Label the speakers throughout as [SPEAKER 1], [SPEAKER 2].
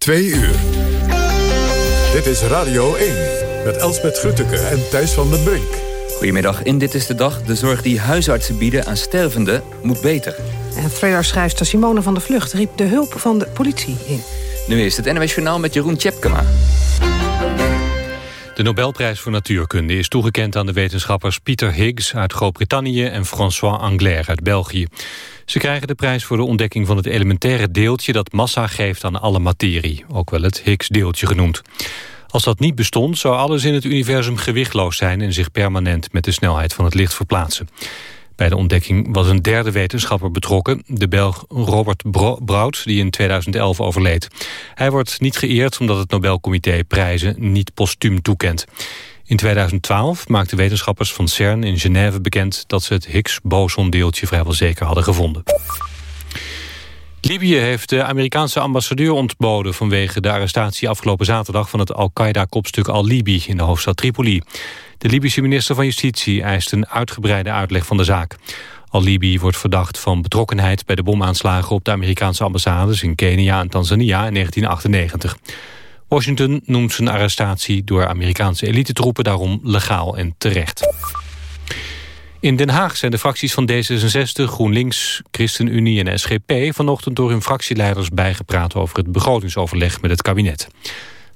[SPEAKER 1] Twee uur. Dit is Radio 1 met Elsbeth Grutteke en Thijs van den Brink.
[SPEAKER 2] Goedemiddag. In Dit is de Dag. De zorg die huisartsen bieden aan stervenden moet beter.
[SPEAKER 3] En thriller-schrijfster Simone van der Vlucht riep de hulp van de politie in.
[SPEAKER 2] Nu is het NWS Journaal met Jeroen Tjepkema.
[SPEAKER 4] De Nobelprijs voor Natuurkunde is toegekend aan de wetenschappers Peter Higgs uit Groot-Brittannië en François Anglaire uit België. Ze krijgen de prijs voor de ontdekking van het elementaire deeltje dat massa geeft aan alle materie, ook wel het Higgs-deeltje genoemd. Als dat niet bestond, zou alles in het universum gewichtloos zijn en zich permanent met de snelheid van het licht verplaatsen. Bij de ontdekking was een derde wetenschapper betrokken, de Belg Robert Brout, die in 2011 overleed. Hij wordt niet geëerd omdat het Nobelcomité prijzen niet postuum toekent. In 2012 maakten wetenschappers van CERN in Genève bekend dat ze het Higgs-bosondeeltje vrijwel zeker hadden gevonden. Libië heeft de Amerikaanse ambassadeur ontboden... vanwege de arrestatie afgelopen zaterdag van het Al-Qaeda-kopstuk Al-Libi... in de hoofdstad Tripoli. De Libische minister van Justitie eist een uitgebreide uitleg van de zaak. Al-Libi wordt verdacht van betrokkenheid bij de bomaanslagen... op de Amerikaanse ambassades in Kenia en Tanzania in 1998. Washington noemt zijn arrestatie door Amerikaanse elitetroepen daarom legaal en terecht. In Den Haag zijn de fracties van D66, GroenLinks, ChristenUnie en SGP... vanochtend door hun fractieleiders bijgepraat over het begrotingsoverleg met het kabinet.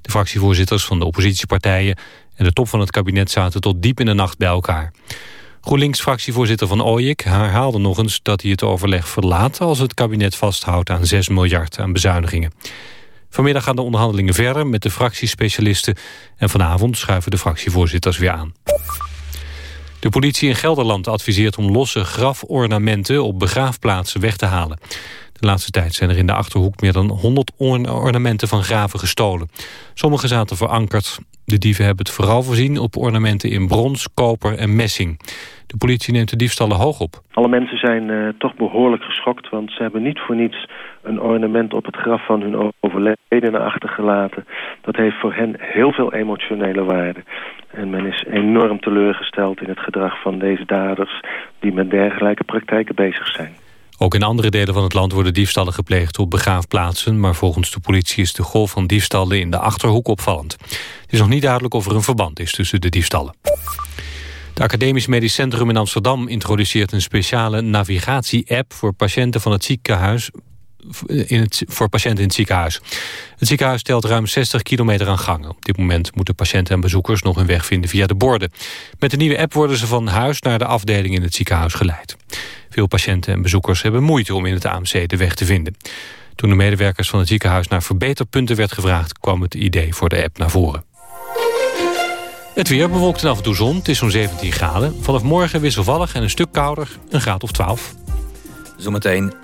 [SPEAKER 4] De fractievoorzitters van de oppositiepartijen en de top van het kabinet zaten tot diep in de nacht bij elkaar. GroenLinks-fractievoorzitter Van Ooyik herhaalde nog eens dat hij het overleg verlaat... als het kabinet vasthoudt aan 6 miljard aan bezuinigingen. Vanmiddag gaan de onderhandelingen verder met de fractiespecialisten... en vanavond schuiven de fractievoorzitters weer aan. De politie in Gelderland adviseert om losse grafornamenten op begraafplaatsen weg te halen. De laatste tijd zijn er in de Achterhoek meer dan 100 ornamenten van graven gestolen. Sommige zaten verankerd. De dieven hebben het vooral voorzien op ornamenten in brons, koper en messing. De politie neemt de diefstallen hoog op.
[SPEAKER 5] Alle mensen zijn uh, toch behoorlijk geschokt, want ze hebben niet voor niets een ornament op het graf van hun overledene achtergelaten. Dat heeft voor hen heel veel emotionele waarde. En men is enorm teleurgesteld in het gedrag van deze daders die met dergelijke praktijken bezig zijn.
[SPEAKER 4] Ook in andere delen van het land worden diefstallen gepleegd op begraafplaatsen... maar volgens de politie is de golf van diefstallen in de Achterhoek opvallend. Het is nog niet duidelijk of er een verband is tussen de diefstallen. Het Academisch Medisch Centrum in Amsterdam introduceert een speciale navigatie-app voor patiënten van het ziekenhuis in het, voor patiënten in het ziekenhuis. Het ziekenhuis stelt ruim 60 kilometer aan gangen. Op dit moment moeten patiënten en bezoekers nog hun weg vinden via de borden. Met de nieuwe app worden ze van huis naar de afdeling in het ziekenhuis geleid. Veel patiënten en bezoekers hebben moeite om in het AMC de weg te vinden. Toen de medewerkers van het ziekenhuis naar verbeterpunten werd gevraagd... kwam het idee voor de app naar voren. Het weer bewolkt en af en toe zon. Het is zo'n 17 graden. Vanaf morgen wisselvallig en een stuk kouder, een graad of 12.
[SPEAKER 2] Zometeen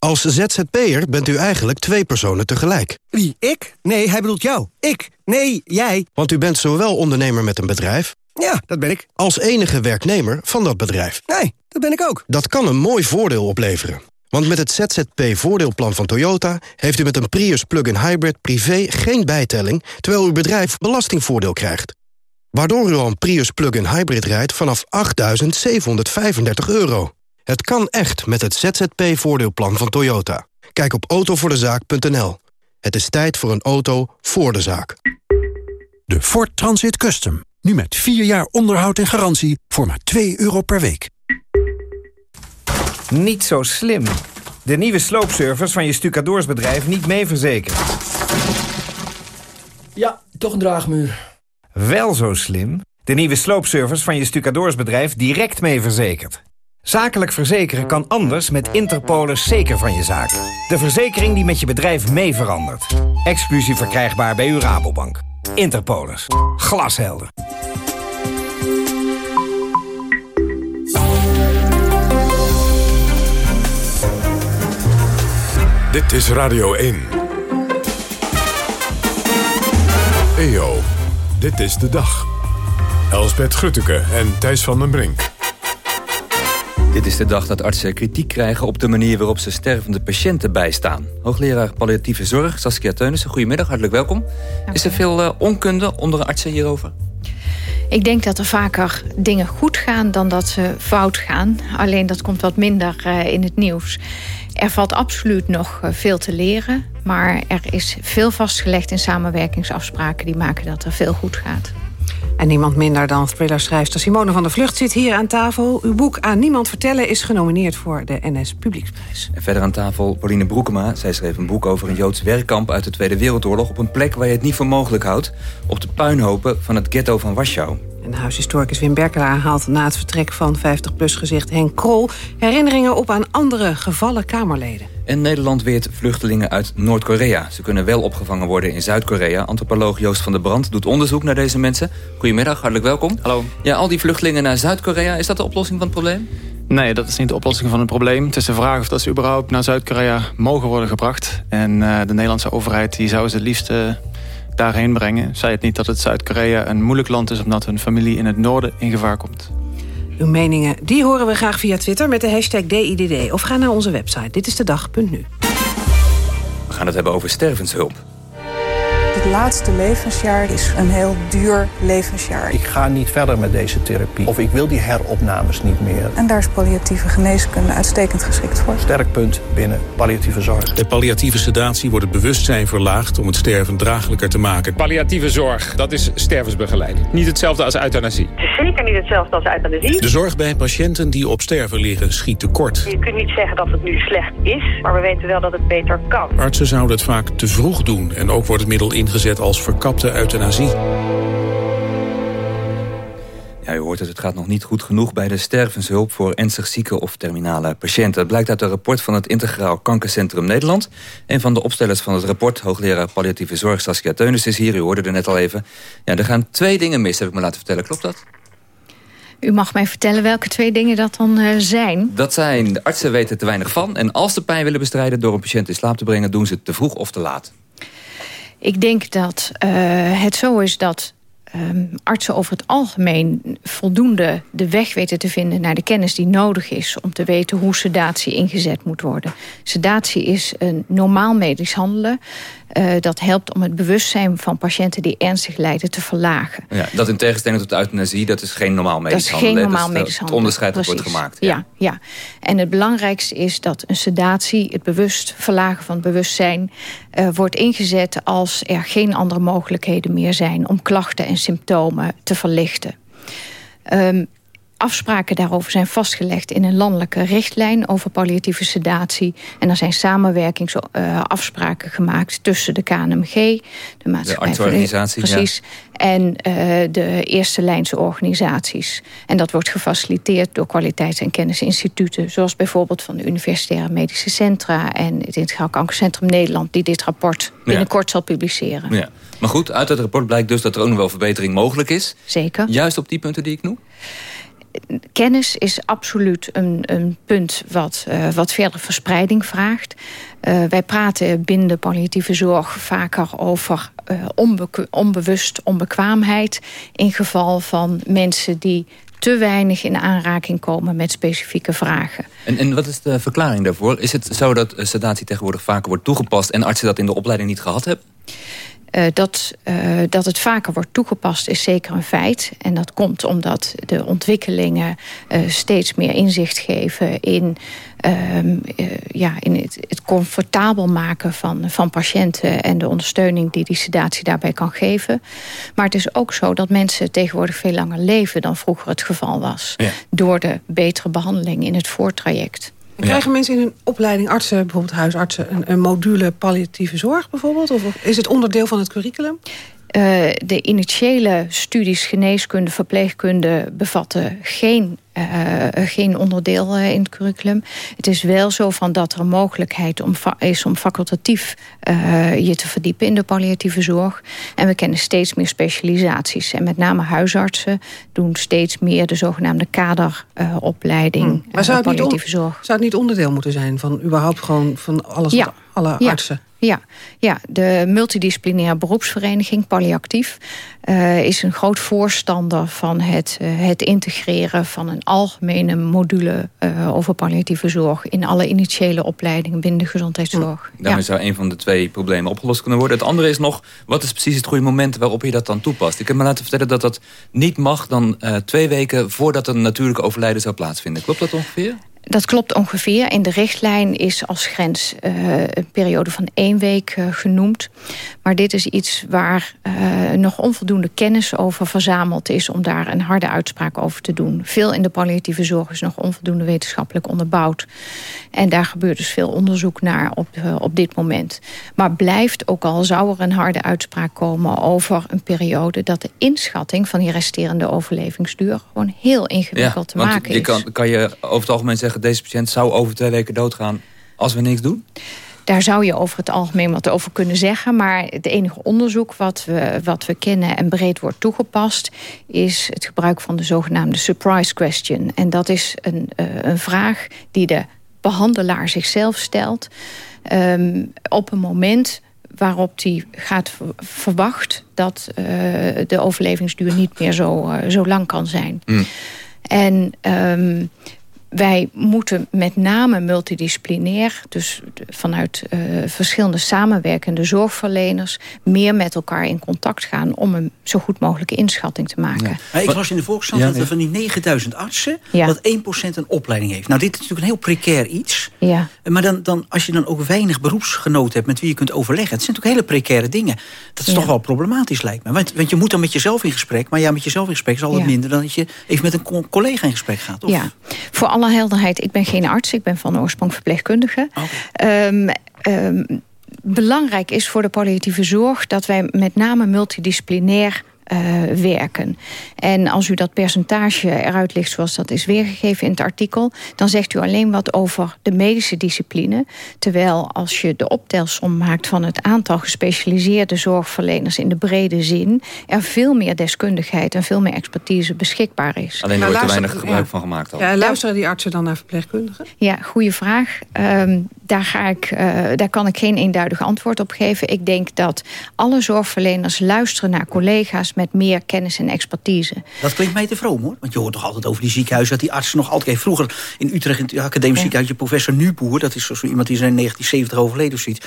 [SPEAKER 6] Als ZZP'er bent u eigenlijk twee personen tegelijk.
[SPEAKER 7] Wie, ik? Nee, hij bedoelt jou. Ik? Nee, jij.
[SPEAKER 6] Want u bent zowel ondernemer met een bedrijf...
[SPEAKER 7] Ja, dat ben ik.
[SPEAKER 6] ...als enige werknemer van dat bedrijf.
[SPEAKER 7] Nee, dat ben ik ook.
[SPEAKER 6] Dat kan een mooi voordeel opleveren. Want met het ZZP-voordeelplan van Toyota... heeft u met een Prius plug-in hybrid privé geen bijtelling... terwijl uw bedrijf belastingvoordeel krijgt. Waardoor u al een Prius plug-in hybrid rijdt vanaf 8.735 euro. Het kan echt met het ZZP-voordeelplan van Toyota. Kijk op autovoordezaak.nl. Het is tijd voor een auto voor de zaak.
[SPEAKER 8] De Ford Transit Custom. Nu met 4 jaar onderhoud en garantie voor maar 2 euro per week.
[SPEAKER 9] Niet zo slim. De nieuwe sloopservice van je stucadoorsbedrijf niet mee verzekerd.
[SPEAKER 10] Ja, toch een draagmuur.
[SPEAKER 9] Wel zo slim. De nieuwe sloopservice van je stucadoorsbedrijf direct mee verzekerd. Zakelijk verzekeren kan anders met Interpolis zeker van je zaak. De verzekering die met je bedrijf mee verandert. Exclusief verkrijgbaar bij uw Rabobank. Interpolis. Glashelder.
[SPEAKER 1] Dit is Radio 1. EO, dit is de dag. Elsbet Grutteke en Thijs van den Brink.
[SPEAKER 2] Dit is de dag dat artsen kritiek krijgen op de manier waarop ze stervende patiënten bijstaan. Hoogleraar palliatieve zorg Saskia Teunissen, goedemiddag, hartelijk welkom. Is er veel uh, onkunde onder artsen hierover?
[SPEAKER 10] Ik denk dat er vaker dingen goed gaan dan dat ze fout gaan. Alleen dat komt wat minder uh, in het nieuws. Er valt absoluut nog uh, veel te leren. Maar er is veel vastgelegd in samenwerkingsafspraken... die maken dat er veel goed gaat.
[SPEAKER 3] En niemand minder dan thrillerschrijfster Simone van der Vlucht zit hier aan tafel. Uw boek Aan Niemand Vertellen is genomineerd voor de NS Publieksprijs.
[SPEAKER 2] En verder aan tafel Pauline Broekema. Zij schreef een boek over een Joods werkkamp uit de Tweede Wereldoorlog... op een plek waar je het niet voor mogelijk houdt. Op de puinhopen van het ghetto van Warschau.
[SPEAKER 3] En huishistoricus Wim Berkelaar haalt na het vertrek van 50PLUS gezicht Henk Krol... herinneringen op aan andere gevallen Kamerleden.
[SPEAKER 2] En Nederland weert vluchtelingen uit Noord-Korea. Ze kunnen wel opgevangen worden in Zuid-Korea. Antropoloog Joost van der Brand doet onderzoek naar deze mensen. Goedemiddag, hartelijk welkom.
[SPEAKER 11] Hallo.
[SPEAKER 2] Ja, al die vluchtelingen naar Zuid-Korea, is dat de oplossing van het probleem?
[SPEAKER 11] Nee, dat is niet de oplossing van het probleem. Het is de vraag of dat ze überhaupt naar Zuid-Korea mogen worden gebracht. En uh, de Nederlandse overheid die zou ze het liefst uh, daarheen brengen. Zij het niet dat het Zuid-Korea een moeilijk land is... omdat hun familie in het noorden in gevaar komt.
[SPEAKER 3] Uw meningen die horen we graag via Twitter met de hashtag DIDD. Of ga naar onze website. Dit is de dag.nu.
[SPEAKER 2] We gaan het hebben over stervenshulp.
[SPEAKER 12] Het laatste levensjaar is een heel duur levensjaar.
[SPEAKER 13] Ik ga niet verder met deze therapie. Of ik wil die heropnames niet meer.
[SPEAKER 12] En daar is palliatieve geneeskunde uitstekend geschikt voor.
[SPEAKER 13] Sterk punt binnen palliatieve zorg.
[SPEAKER 14] De palliatieve sedatie wordt het bewustzijn verlaagd... om het sterven draaglijker te maken.
[SPEAKER 15] Palliatieve zorg, dat is stervensbegeleiding. Niet hetzelfde als euthanasie.
[SPEAKER 16] Het is zeker niet hetzelfde als euthanasie.
[SPEAKER 14] De zorg bij patiënten die op sterven liggen schiet tekort.
[SPEAKER 16] Je kunt niet zeggen dat het nu slecht is, maar we weten wel dat het beter kan.
[SPEAKER 14] Artsen zouden het vaak te vroeg doen... en ook wordt het middel ingezet als verkapte euthanasie.
[SPEAKER 2] Ja, u hoort het, het gaat nog niet goed genoeg bij de stervenshulp voor ernstig zieke of terminale patiënten. Dat blijkt uit een rapport van het Integraal Kankercentrum Nederland. Een van de opstellers van het rapport, hoogleraar palliatieve zorg Saskia Teunis is hier. U hoorde er net al even. Ja, er gaan twee dingen mis, heb ik me laten vertellen. Klopt dat?
[SPEAKER 10] U mag mij vertellen welke twee dingen dat dan uh, zijn.
[SPEAKER 2] Dat zijn, de artsen weten te weinig van. En als ze pijn willen bestrijden door een patiënt in slaap te brengen... doen ze het te vroeg of te laat.
[SPEAKER 10] Ik denk dat uh, het zo is dat um, artsen over het algemeen voldoende de weg weten te vinden naar de kennis die nodig is om te weten hoe sedatie ingezet moet worden. Sedatie is een normaal medisch handelen. Uh, dat helpt om het bewustzijn van patiënten die ernstig lijden te verlagen.
[SPEAKER 2] Ja, dat in tegenstelling tot euthanasie, dat is geen normaal medisch handelen.
[SPEAKER 10] Dat is geen normaal
[SPEAKER 2] dus
[SPEAKER 10] medisch handelen.
[SPEAKER 2] Het onderscheid dat wordt gemaakt.
[SPEAKER 10] Ja. ja. Ja, En het belangrijkste is dat een sedatie, het bewust verlagen van het bewustzijn... Uh, wordt ingezet als er geen andere mogelijkheden meer zijn... om klachten en symptomen te verlichten. Um, afspraken daarover zijn vastgelegd in een landelijke richtlijn over palliatieve sedatie. En er zijn samenwerkingsafspraken uh, gemaakt tussen de KNMG, de maatschappij.
[SPEAKER 2] De.
[SPEAKER 10] Precies.
[SPEAKER 2] Ja.
[SPEAKER 10] En uh, de eerste lijnse organisaties. En dat wordt gefaciliteerd door kwaliteits- en kennisinstituten. Zoals bijvoorbeeld van de Universitaire Medische Centra en het Integraal Kankercentrum Nederland, die dit rapport binnenkort ja. zal publiceren.
[SPEAKER 2] Ja. Maar goed, uit het rapport blijkt dus dat er ook nog wel verbetering mogelijk is.
[SPEAKER 10] Zeker.
[SPEAKER 2] Juist op die punten die ik noem?
[SPEAKER 10] Kennis is absoluut een, een punt wat, uh, wat verder verspreiding vraagt. Uh, wij praten binnen de palliatieve zorg vaker over onbe onbewust onbekwaamheid... in geval van mensen die te weinig in aanraking komen met specifieke vragen.
[SPEAKER 2] En, en wat is de verklaring daarvoor? Is het zo dat sedatie tegenwoordig vaker wordt toegepast... en artsen dat in de opleiding niet gehad hebben?
[SPEAKER 10] Uh, dat, uh, dat het vaker wordt toegepast is zeker een feit. En dat komt omdat de ontwikkelingen uh, steeds meer inzicht geven... in, ja, in het, het, comfortabel maken van, van patiënten... en de ondersteuning die die sedatie daarbij kan geven. Maar het is ook zo dat mensen tegenwoordig veel langer leven... dan vroeger het geval was. Ja. Door de betere behandeling in het voortraject.
[SPEAKER 3] En krijgen ja. mensen in hun opleiding, artsen, bijvoorbeeld huisartsen... Een, een, module palliatieve zorg bijvoorbeeld? Of is het onderdeel van het curriculum?
[SPEAKER 10] de initiële studies geneeskunde, verpleegkunde bevatten geen geen onderdeel uh, in het curriculum. Het is wel zo van dat er een mogelijkheid om is om facultatief je te verdiepen in de palliatieve zorg. En we kennen steeds meer specialisaties. En met name huisartsen doen steeds meer de zogenaamde kaderopleiding hmm.
[SPEAKER 3] maar zou het
[SPEAKER 10] palliatieve
[SPEAKER 3] niet
[SPEAKER 10] zorg.
[SPEAKER 3] Zou het niet onderdeel moeten zijn van überhaupt gewoon van alles
[SPEAKER 10] ja.
[SPEAKER 3] alle artsen?
[SPEAKER 10] Ja, ja, de multidisciplinaire beroepsvereniging Palliactief uh, is een groot voorstander van het, uh, het integreren van een algemene module uh, over palliatieve zorg in alle initiële opleidingen binnen de gezondheidszorg.
[SPEAKER 2] Daarmee zou een van de twee problemen opgelost kunnen worden. Het andere is nog, wat is precies het goede moment waarop je dat dan toepast? Ik heb me laten vertellen dat dat niet mag dan twee weken voordat een natuurlijke overlijden zou plaatsvinden. Klopt dat ongeveer?
[SPEAKER 10] Dat klopt ongeveer. In de richtlijn is als grens uh, een periode van één week uh, genoemd. Maar dit is iets waar uh, nog onvoldoende kennis over verzameld is... om daar een harde uitspraak over te doen. Veel in de palliatieve zorg is nog onvoldoende wetenschappelijk onderbouwd. En daar gebeurt dus veel onderzoek naar op, op dit moment. Maar blijft, ook al zou er een harde uitspraak komen... over een periode dat de inschatting van die resterende overlevingsduur... gewoon heel ingewikkeld
[SPEAKER 2] ja,
[SPEAKER 10] te maken
[SPEAKER 2] je
[SPEAKER 10] is.
[SPEAKER 2] Kan, kan je over het algemeen zeggen deze patiënt zou over twee weken doodgaan als we niks doen?
[SPEAKER 10] Daar zou je over het algemeen wat over kunnen zeggen. Maar het enige onderzoek wat we, wat we kennen en breed wordt toegepast... is het gebruik van de zogenaamde surprise question. En dat is een, uh, een vraag die de behandelaar zichzelf stelt... Um, op een moment waarop hij gaat verwacht... dat uh, de overlevingsduur niet meer zo, uh, zo lang kan zijn. Mm. En... Um, wij moeten met name multidisciplinair... dus vanuit uh, verschillende samenwerkende zorgverleners... meer met elkaar in contact gaan... om een zo goed mogelijke inschatting te maken. Ja.
[SPEAKER 17] Maar ik las in de Volkskrant ja, dat er van die 9000 artsen... dat 1% een opleiding heeft. Nou, dit is natuurlijk een heel precair iets.
[SPEAKER 10] Ja.
[SPEAKER 17] Maar dan, dan, als je dan ook weinig beroepsgenoten hebt... met wie je kunt overleggen... het zijn natuurlijk hele precaire dingen. Dat is toch wel problematisch, lijkt me. Want, want, je moet dan met jezelf in gesprek... maar ja, met jezelf in gesprek is altijd minder... dan dat je even met een collega in gesprek gaat. Of?
[SPEAKER 10] Ja, voor alle helderheid, ik ben geen arts. Ik ben van oorsprong verpleegkundige. Okay. Um, um, belangrijk is voor de palliatieve zorg... dat wij met name multidisciplinair werken. En als u dat percentage eruit ligt zoals dat is weergegeven in het artikel... dan zegt u alleen wat over de medische discipline. Terwijl als je de optelsom maakt van het aantal gespecialiseerde zorgverleners... in de brede zin, er veel meer deskundigheid en veel meer expertise beschikbaar is.
[SPEAKER 2] Alleen er wordt te weinig gebruik
[SPEAKER 3] ja.
[SPEAKER 2] van gemaakt. Al.
[SPEAKER 3] Ja, luisteren die artsen dan naar verpleegkundigen?
[SPEAKER 10] Ja, goede vraag. Um, daar, ga ik, uh, daar kan ik geen eenduidig antwoord op geven. Ik denk dat alle zorgverleners luisteren naar collega's met meer kennis en expertise.
[SPEAKER 17] Dat klinkt mij te vroom hoor. Want je hoort toch altijd over die ziekenhuizen... dat die artsen nog altijd... Vroeger in Utrecht in het academisch ja. ziekenhuis... professor Nuboer, dat is zo iemand die zijn in 1970 overleden of zoiets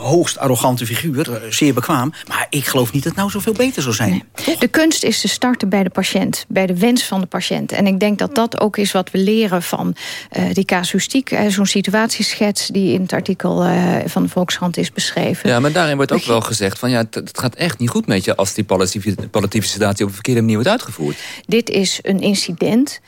[SPEAKER 17] hoogst arrogante figuur, zeer bekwaam. Maar ik geloof niet dat het nou zoveel beter zou zijn.
[SPEAKER 10] Nee. De kunst is te starten bij de patiënt, bij de wens van de patiënt. En ik denk dat dat ook is wat we leren van uh, die casuïstiek. Uh, Zo'n situatieschets die in het artikel uh, van de Volkskrant is beschreven.
[SPEAKER 2] Ja, maar daarin wordt ook wel gezegd van ja, het, het gaat echt niet goed met je... als die palliatieve, palliatieve sedatie op een verkeerde manier wordt uitgevoerd.
[SPEAKER 10] Dit is een incident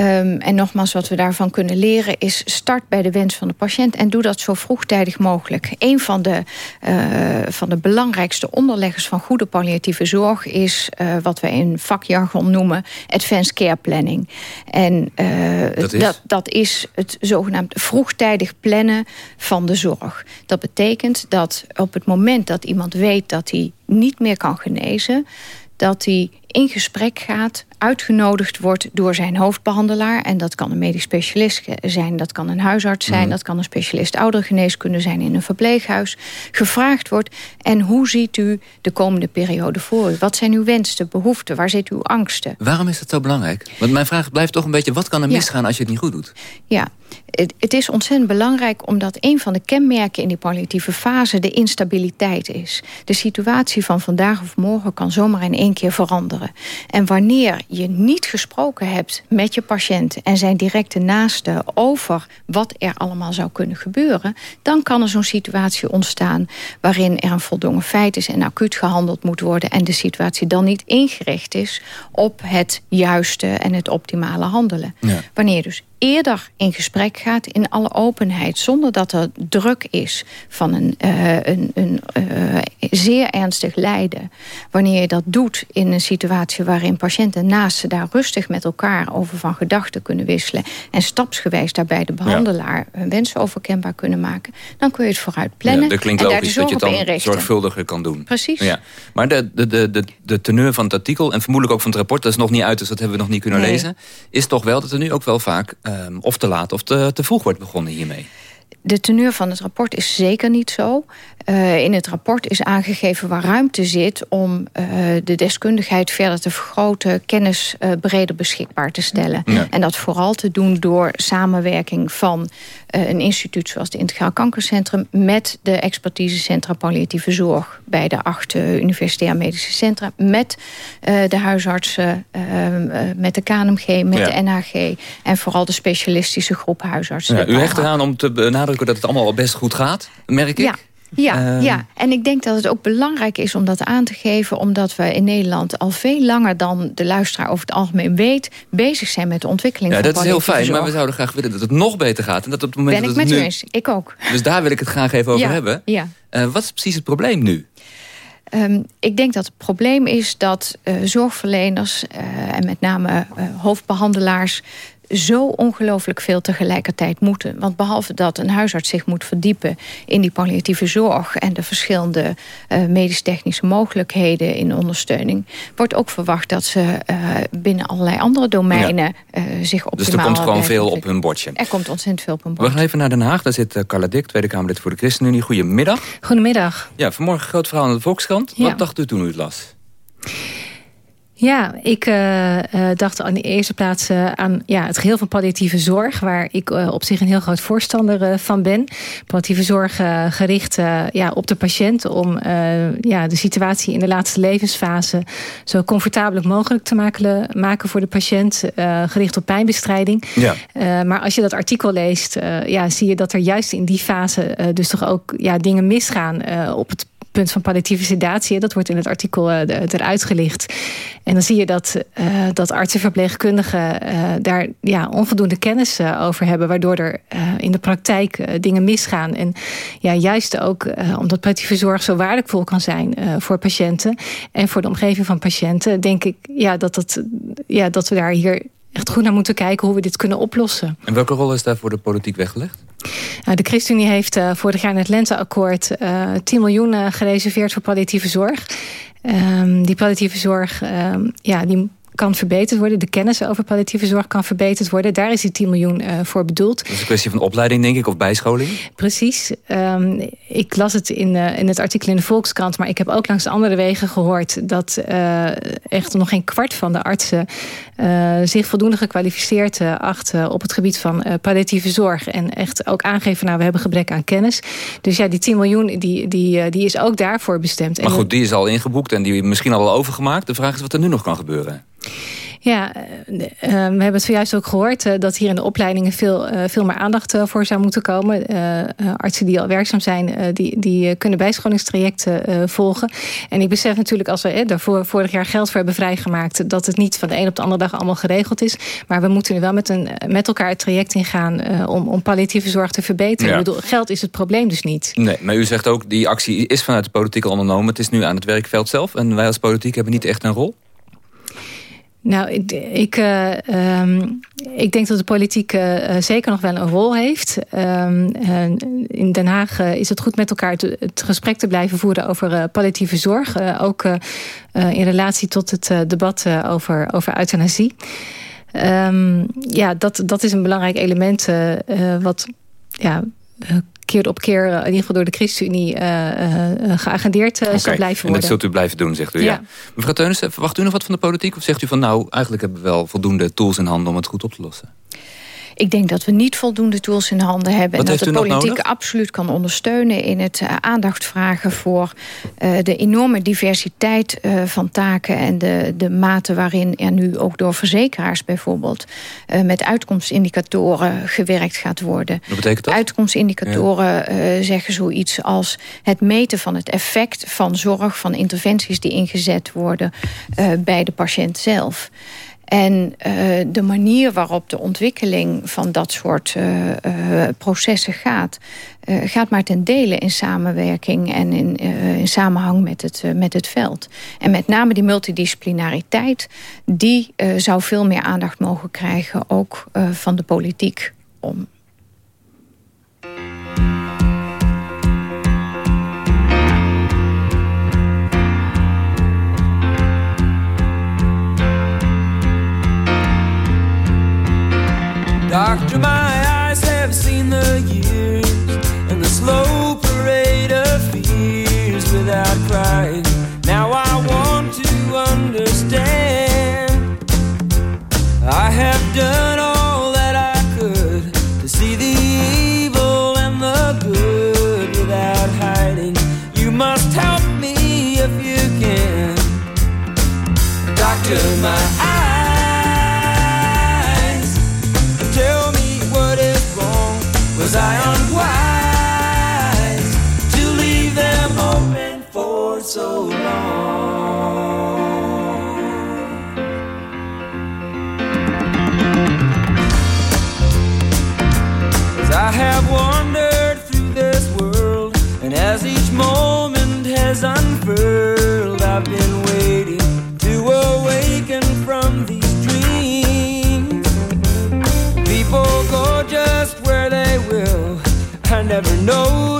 [SPEAKER 10] Um, en nogmaals, wat we daarvan kunnen leren is start bij de wens van de patiënt en doe dat zo vroegtijdig mogelijk. Een van de, uh, van de belangrijkste onderleggers van goede palliatieve zorg is uh, wat we in vakjargon noemen advanced care planning. En uh, dat, is? Dat, dat is het zogenaamd vroegtijdig plannen van de zorg. Dat betekent dat op het moment dat iemand weet dat hij niet meer kan genezen, dat hij in gesprek gaat, uitgenodigd wordt door zijn hoofdbehandelaar. En dat kan een medisch specialist zijn, dat kan een huisarts zijn... Mm. dat kan een specialist oudergeneeskunde zijn in een verpleeghuis. Gevraagd wordt, en hoe ziet u de komende periode voor u? Wat zijn uw wensen, behoeften, waar zit uw angsten?
[SPEAKER 2] Waarom is dat zo belangrijk? Want mijn vraag blijft toch een beetje, wat kan er misgaan ja. als je het niet goed doet?
[SPEAKER 10] Ja, het, het is ontzettend belangrijk omdat een van de kenmerken in die palliatieve fase de instabiliteit is. De situatie van vandaag of morgen kan zomaar in één keer veranderen. En wanneer je niet gesproken hebt met je patiënt en zijn directe naasten over wat er allemaal zou kunnen gebeuren, dan kan er zo'n situatie ontstaan waarin er een voldongen feit is en acuut gehandeld moet worden en de situatie dan niet ingericht is op het juiste en het optimale handelen. Ja. Wanneer dus eerder in gesprek gaat in alle openheid... zonder dat er druk is van een, uh, een, een uh, zeer ernstig lijden. Wanneer je dat doet in een situatie waarin patiënten naast ze daar rustig met elkaar over van gedachten kunnen wisselen... en stapsgewijs daarbij de behandelaar hun wensen overkenbaar kunnen maken... dan kun je het vooruit plannen
[SPEAKER 2] ja, dat klinkt
[SPEAKER 10] en
[SPEAKER 2] logisch dat je het dan zorgvuldiger kan doen.
[SPEAKER 10] Precies.
[SPEAKER 2] Ja. Maar de, de, de, de, de teneur van het artikel, en vermoedelijk ook van het rapport... dat is nog niet uit, dus dat hebben we nog niet kunnen
[SPEAKER 10] Nee.
[SPEAKER 2] lezen... is toch wel dat er nu ook wel vaak ehm, of te laat of te, te vroeg wordt begonnen hiermee.
[SPEAKER 10] De teneur van het rapport is zeker niet zo. Uh, in het rapport is aangegeven waar ruimte zit... om uh, de deskundigheid verder te vergroten... kennis uh, breder beschikbaar te stellen.
[SPEAKER 18] Ja.
[SPEAKER 10] En dat vooral te doen door samenwerking van een instituut... zoals het Integraal Kankercentrum... met de expertisecentra palliatieve zorg... bij de acht universitair medische centra... met de huisartsen, met de KNMG, met
[SPEAKER 2] Ja.
[SPEAKER 10] de NHG... en vooral de specialistische groep huisartsen.
[SPEAKER 2] Ja, u hecht eraan om te benadrukken dat het allemaal al best goed gaat, merk ik.
[SPEAKER 10] Ja. Ja,
[SPEAKER 2] Ehm.
[SPEAKER 10] ja, en ik denk dat het ook belangrijk is om dat aan te geven... omdat we in Nederland al veel langer dan de luisteraar over het algemeen weet... bezig zijn met de ontwikkeling
[SPEAKER 2] Ja,
[SPEAKER 10] van
[SPEAKER 2] dat is heel fijn, maar we zouden graag willen dat het nog beter gaat. En dat op het moment
[SPEAKER 10] Ben ik
[SPEAKER 2] dat
[SPEAKER 10] met
[SPEAKER 2] het
[SPEAKER 10] u eens, ik ook.
[SPEAKER 2] Dus daar wil ik het graag even over
[SPEAKER 10] Ja,
[SPEAKER 2] hebben.
[SPEAKER 10] ja.
[SPEAKER 2] Eh, wat is precies het probleem nu?
[SPEAKER 10] Um, ik denk dat het probleem is dat uh, zorgverleners... Uh, en met name uh, hoofdbehandelaars zo ongelooflijk veel tegelijkertijd moeten. Want behalve dat een huisarts zich moet verdiepen in die palliatieve zorg... en de verschillende uh, medisch-technische mogelijkheden in ondersteuning... wordt ook verwacht dat ze uh, binnen allerlei andere domeinen ja. uh, zich optimaal...
[SPEAKER 2] Dus er komt gewoon veel op hun bordje.
[SPEAKER 10] Er komt ontzettend veel op hun
[SPEAKER 2] We
[SPEAKER 10] bordje.
[SPEAKER 2] gaan even naar Den Haag. Daar zit Carla Dik, Tweede Kamerlid voor de ChristenUnie. Goedemiddag.
[SPEAKER 19] Goedemiddag.
[SPEAKER 2] Ja, vanmorgen groot verhaal in de Volkskrant.
[SPEAKER 19] Ja.
[SPEAKER 2] Wat dacht u toen u het las?
[SPEAKER 19] Ja, ik uh, uh, dacht aan de eerste plaats uh, aan ja, het geheel van palliatieve zorg... waar ik op zich een heel groot voorstander van ben. Palliatieve zorg gericht ja, op de patiënt... om ja, de situatie in de laatste levensfase... zo comfortabel mogelijk te maken, maken voor de patiënt. gericht op pijnbestrijding.
[SPEAKER 2] Ja.
[SPEAKER 19] maar als je dat artikel leest, ja, zie je dat er juist in die fase... dus toch ook ja, dingen misgaan op het punt van palliatieve sedatie. Dat wordt in het artikel uh, eruit gelicht. En dan zie je dat, uh, dat artsen, verpleegkundigen uh, daar ja, onvoldoende kennis over hebben. Waardoor er in de praktijk dingen misgaan. En ja, juist ook omdat palliatieve zorg zo waardevol kan zijn voor patiënten. En voor de omgeving van patiënten. Denk ik ja, dat, dat, ja, dat we daar hier echt goed naar moeten kijken hoe we dit kunnen oplossen.
[SPEAKER 2] En welke rol is daar voor de politiek weggelegd?
[SPEAKER 19] Nou, de ChristenUnie heeft uh, vorig jaar in het Lenteakkoord uh, 10 miljoen uh, gereserveerd voor palliatieve zorg. Um, die palliatieve zorg, um, ja, die kan verbeterd worden. De kennis over palliatieve zorg kan verbeterd worden. Daar is die 10 miljoen uh, voor bedoeld.
[SPEAKER 2] Dat is een kwestie van opleiding, denk ik, of bijscholing?
[SPEAKER 19] Precies. Um, ik las het in, uh, in het artikel in de Volkskrant... maar ik heb ook langs andere wegen gehoord... dat uh, echt nog geen kwart van de artsen... zich voldoende gekwalificeerd achten op het gebied van palliatieve zorg. En echt ook aangeven, nou, we hebben gebrek aan kennis. Dus ja, die 10 miljoen die, die, die is ook daarvoor bestemd.
[SPEAKER 2] Maar goed, die is al ingeboekt en die misschien al wel overgemaakt. De vraag is wat er nu nog kan gebeuren.
[SPEAKER 19] Ja, uh, we hebben het zojuist ook gehoord... Uh, dat hier in de opleidingen veel, veel meer aandacht voor zou moeten komen. artsen die al werkzaam zijn, die, die kunnen bijscholingstrajecten volgen. En ik besef natuurlijk als we daarvoor vorig jaar geld voor hebben vrijgemaakt... dat het niet van de een op de andere dag allemaal geregeld is. Maar we moeten nu wel met, een, met elkaar het traject ingaan... om, om palliatieve zorg te verbeteren.
[SPEAKER 2] Ja.
[SPEAKER 19] Ik bedoel, geld is het probleem dus niet.
[SPEAKER 2] Nee, maar u zegt ook, die actie is vanuit de politiek ondernomen. Het is nu aan het werkveld zelf. En wij als politiek hebben niet echt een rol?
[SPEAKER 19] Nou, ik, uh, um, ik denk dat de politiek uh, zeker nog wel een rol heeft. Um, in Den Haag is het goed met elkaar het gesprek te blijven voeren over palliatieve zorg. ook in relatie tot het debat over, over euthanasie. Um, ja, dat, dat is een belangrijk element wat... Ja, keer op keer, in ieder geval door de ChristenUnie, uh, geagendeerd
[SPEAKER 2] okay.
[SPEAKER 19] zal blijven worden.
[SPEAKER 2] En dat zult u blijven doen, zegt u. Ja. ja. Mevrouw Teunissen, verwacht u nog wat van de politiek? Of zegt u van nou, eigenlijk hebben we wel voldoende tools in handen om het goed op te lossen?
[SPEAKER 10] Ik denk dat we niet voldoende tools in handen hebben.
[SPEAKER 2] Wat
[SPEAKER 10] en dat de politiek absoluut kan ondersteunen in het uh, aandacht vragen voor uh, de enorme diversiteit uh, van taken. En de, de mate waarin er nu ook door verzekeraars bijvoorbeeld met uitkomstindicatoren gewerkt gaat worden.
[SPEAKER 2] Wat betekent dat?
[SPEAKER 10] Uitkomstindicatoren ja. zeggen zoiets als het meten van het effect van zorg, van interventies die ingezet worden bij de patiënt zelf. En uh, de manier waarop de ontwikkeling van dat soort uh, uh, processen gaat... gaat maar ten dele in samenwerking en in, in samenhang met het, met het veld. En met name die multidisciplinariteit... die zou veel meer aandacht mogen krijgen, ook van de politiek... om
[SPEAKER 18] Doctor, my eyes have seen the years and the slow parade of fears without crying. Now I want to understand. I have done all that I could to see the evil and the good without hiding. You must help me if you can. Doctor, my Was I know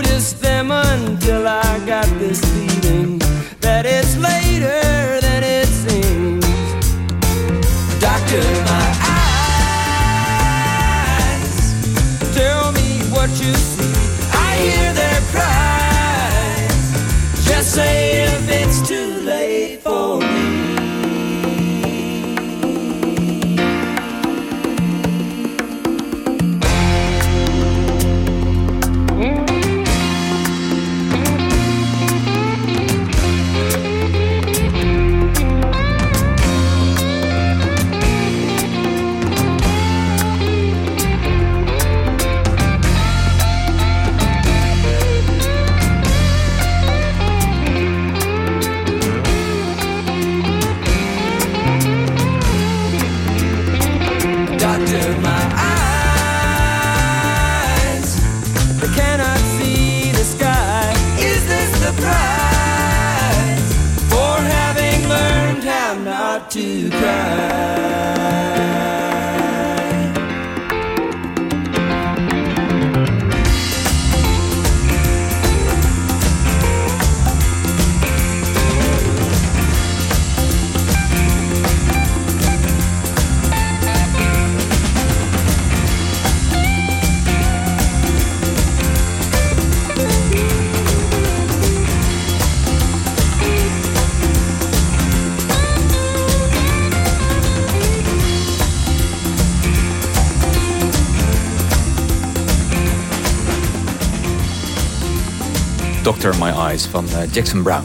[SPEAKER 18] Doctor My Eyes
[SPEAKER 2] van eh, Jackson Brown.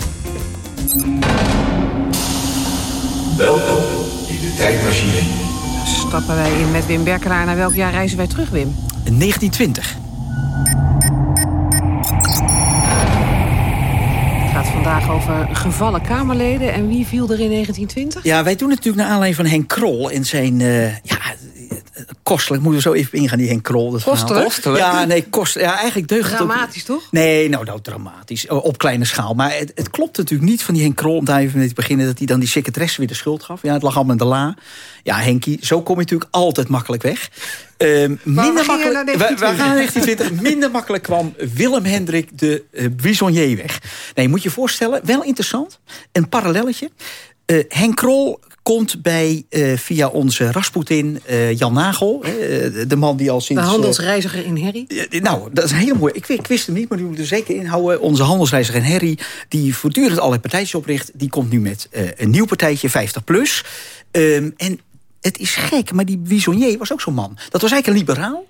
[SPEAKER 20] Welkom in de tijdmachine.
[SPEAKER 3] Stappen wij in met Wim Berkelaar. Naar welk jaar reizen wij terug, Wim?
[SPEAKER 17] 1920.
[SPEAKER 3] Het gaat vandaag over gevallen Kamerleden. En wie viel er in 1920?
[SPEAKER 17] Ja, wij doen het natuurlijk naar aanleiding van Henk Krol en zijn... eh, ja, kostelijk, moeten we zo even ingaan, die Henk Krol. dat.
[SPEAKER 3] Kostelijk? Kostelijk?
[SPEAKER 17] Ja, nee, kost, ja, eigenlijk deugt het ook-
[SPEAKER 3] Dramatisch, toch?
[SPEAKER 17] Nee, nou, nou dramatisch. Op kleine schaal. Maar het, het klopt natuurlijk niet van die Henk Krol... om daar even mee te beginnen, dat hij dan die secretaresse weer de schuld gaf. Ja, het lag allemaal in de la. Ja, Henkie, zo kom je natuurlijk altijd makkelijk weg. Ehm, minder makkelijk, we, we
[SPEAKER 3] 1920.
[SPEAKER 17] gaan naar 1920. Minder makkelijk kwam Willem Hendrik de uh, Bisonnier weg. Nee, moet je je voorstellen, wel interessant. Een parallelletje. Eh, Henk Krol komt bij, eh, via onze Rasputin, eh, Jan Nagel. eh, de man die al sinds...
[SPEAKER 3] handelsreiziger in Herrie.
[SPEAKER 17] Nou, dat is een hele mooie. Ik, ik wist hem niet, maar die moet er zeker inhouden. Onze handelsreiziger en Harry, die voortdurend allerlei partijtjes opricht... die komt nu met een nieuw partijtje, 50 plus. Ehm, en het is gek, maar die Bisonnier was ook zo'n man. Dat was eigenlijk een liberaal.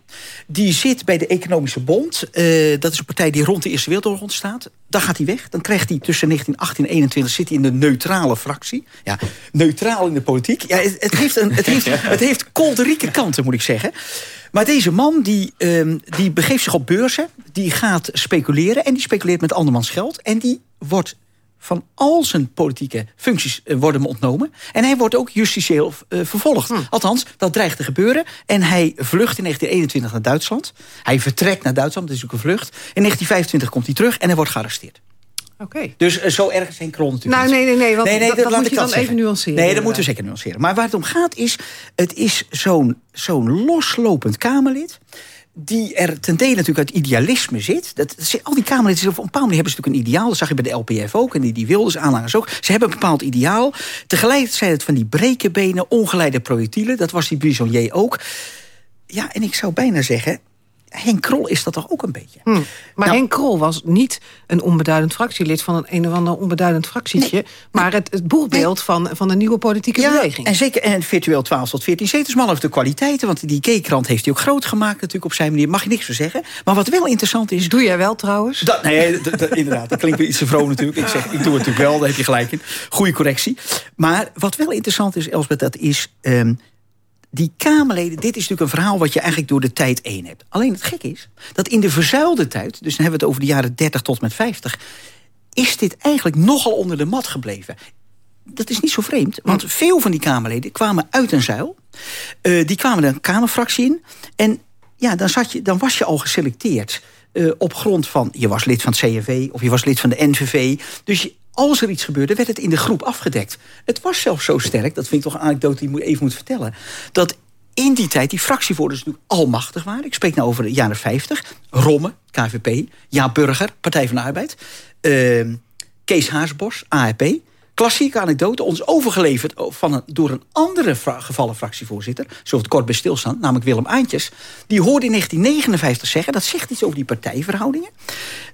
[SPEAKER 17] Die zit bij de Economische Bond. Eh, dat is een partij die rond de Eerste Wereldoorlog ontstaat. Dan gaat hij weg. Dan krijgt hij tussen 1918 en 21 zit hij in de neutrale fractie. Ja, neutraal in de politiek. Ja, het, het heeft, een, het heeft, het heeft kolderieke kanten, moet ik zeggen. Maar deze man die, ehm, die begeeft zich op beurzen. Die gaat speculeren. En die speculeert met andermans geld. En die wordt van al zijn politieke functies eh, worden hem ontnomen. En hij wordt ook justitieel eh, vervolgd.
[SPEAKER 3] Hm.
[SPEAKER 17] Althans, dat dreigt te gebeuren. En hij vlucht in 1921 naar Duitsland. Hij vertrekt naar Duitsland, dat is ook een vlucht. In 1925 komt hij terug en hij wordt gearresteerd.
[SPEAKER 3] Oké.
[SPEAKER 17] Dus eh, zo erg is geen krol natuurlijk
[SPEAKER 3] Nou, nee, nee, nee. Want
[SPEAKER 17] Nee, nee,
[SPEAKER 3] dat,
[SPEAKER 17] dat
[SPEAKER 3] dat
[SPEAKER 17] laat
[SPEAKER 3] moet je dan even nuanceren.
[SPEAKER 17] Nee, dat moeten we zeker nuanceren. Maar waar het om gaat is... het is zo'n zo'n loslopend Kamerlid die er ten dele natuurlijk uit idealisme zit. Dat, al die Kamerleden, op een bepaalde manier hebben ze natuurlijk een ideaal. Dat zag je bij de LPF ook en die, die Wilders aanhangers ook. Ze hebben een bepaald ideaal. Tegelijkertijd zijn het van die brekenbenen, ongeleide projectielen. Dat was die Bisonnier ook. Ja, en ik zou bijna zeggen... Henk Krol is dat toch ook een beetje.
[SPEAKER 3] Hm. Maar
[SPEAKER 17] Nou-
[SPEAKER 3] Henk Krol was niet een onbeduidend fractielid... van een een of ander onbeduidend fractietje... maar het, het boegbeeld van, van een nieuwe politieke
[SPEAKER 17] Ja,
[SPEAKER 3] beweging.
[SPEAKER 17] en zeker en virtueel 12 tot 14 zetels. Man heeft de kwaliteiten, want die G-krant heeft hij ook groot gemaakt... natuurlijk op zijn manier, mag je niks voor zeggen. Maar wat wel interessant is...
[SPEAKER 3] Doe jij wel trouwens?
[SPEAKER 17] Dat, nee, inderdaad, dat klinkt weer iets te vroom natuurlijk. Ik zeg, ik doe het natuurlijk wel, daar heb je gelijk in. Goeie correctie. Maar wat wel interessant is, Elsbeth, dat is... ehm, die Kamerleden, dit is natuurlijk een verhaal wat je eigenlijk door de tijd één hebt. Alleen het gek is, dat in de verzuilde tijd... dus dan hebben we het over de jaren 30 tot met 50... is dit eigenlijk nogal onder de mat gebleven. Dat is niet zo vreemd, want veel van die Kamerleden kwamen uit een zuil. Eh, die kwamen een Kamerfractie in. En ja, dan, zat je, dan was je al geselecteerd eh, op grond van... je was lid van het CNV of je was lid van de NVV. Dus je, als er iets gebeurde, werd het in de groep afgedekt. Het was zelfs zo sterk, dat vind ik toch een anekdote die ik even moet vertellen... dat in die tijd die fractievoerders natuurlijk almachtig waren. Ik spreek nou over de jaren 50. Romme, KVP, Jaap Burger, Partij van de Arbeid... ehm, Kees Haasbos, AFP. Klassieke anekdote, ons overgeleverd van een, door een andere fra- gevallen fractievoorzitter... zo het kort bij stilstaan, namelijk Willem Aantjes... die hoorde in 1959 zeggen, dat zegt iets over die partijverhoudingen...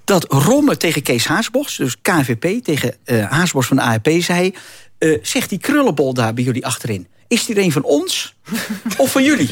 [SPEAKER 17] dat Romme tegen Kees Haasbos, dus KVP tegen Haasbos van de AFP, zei... eh, zegt die krullenbol daar bij jullie achterin... Is die er een van ons of van jullie?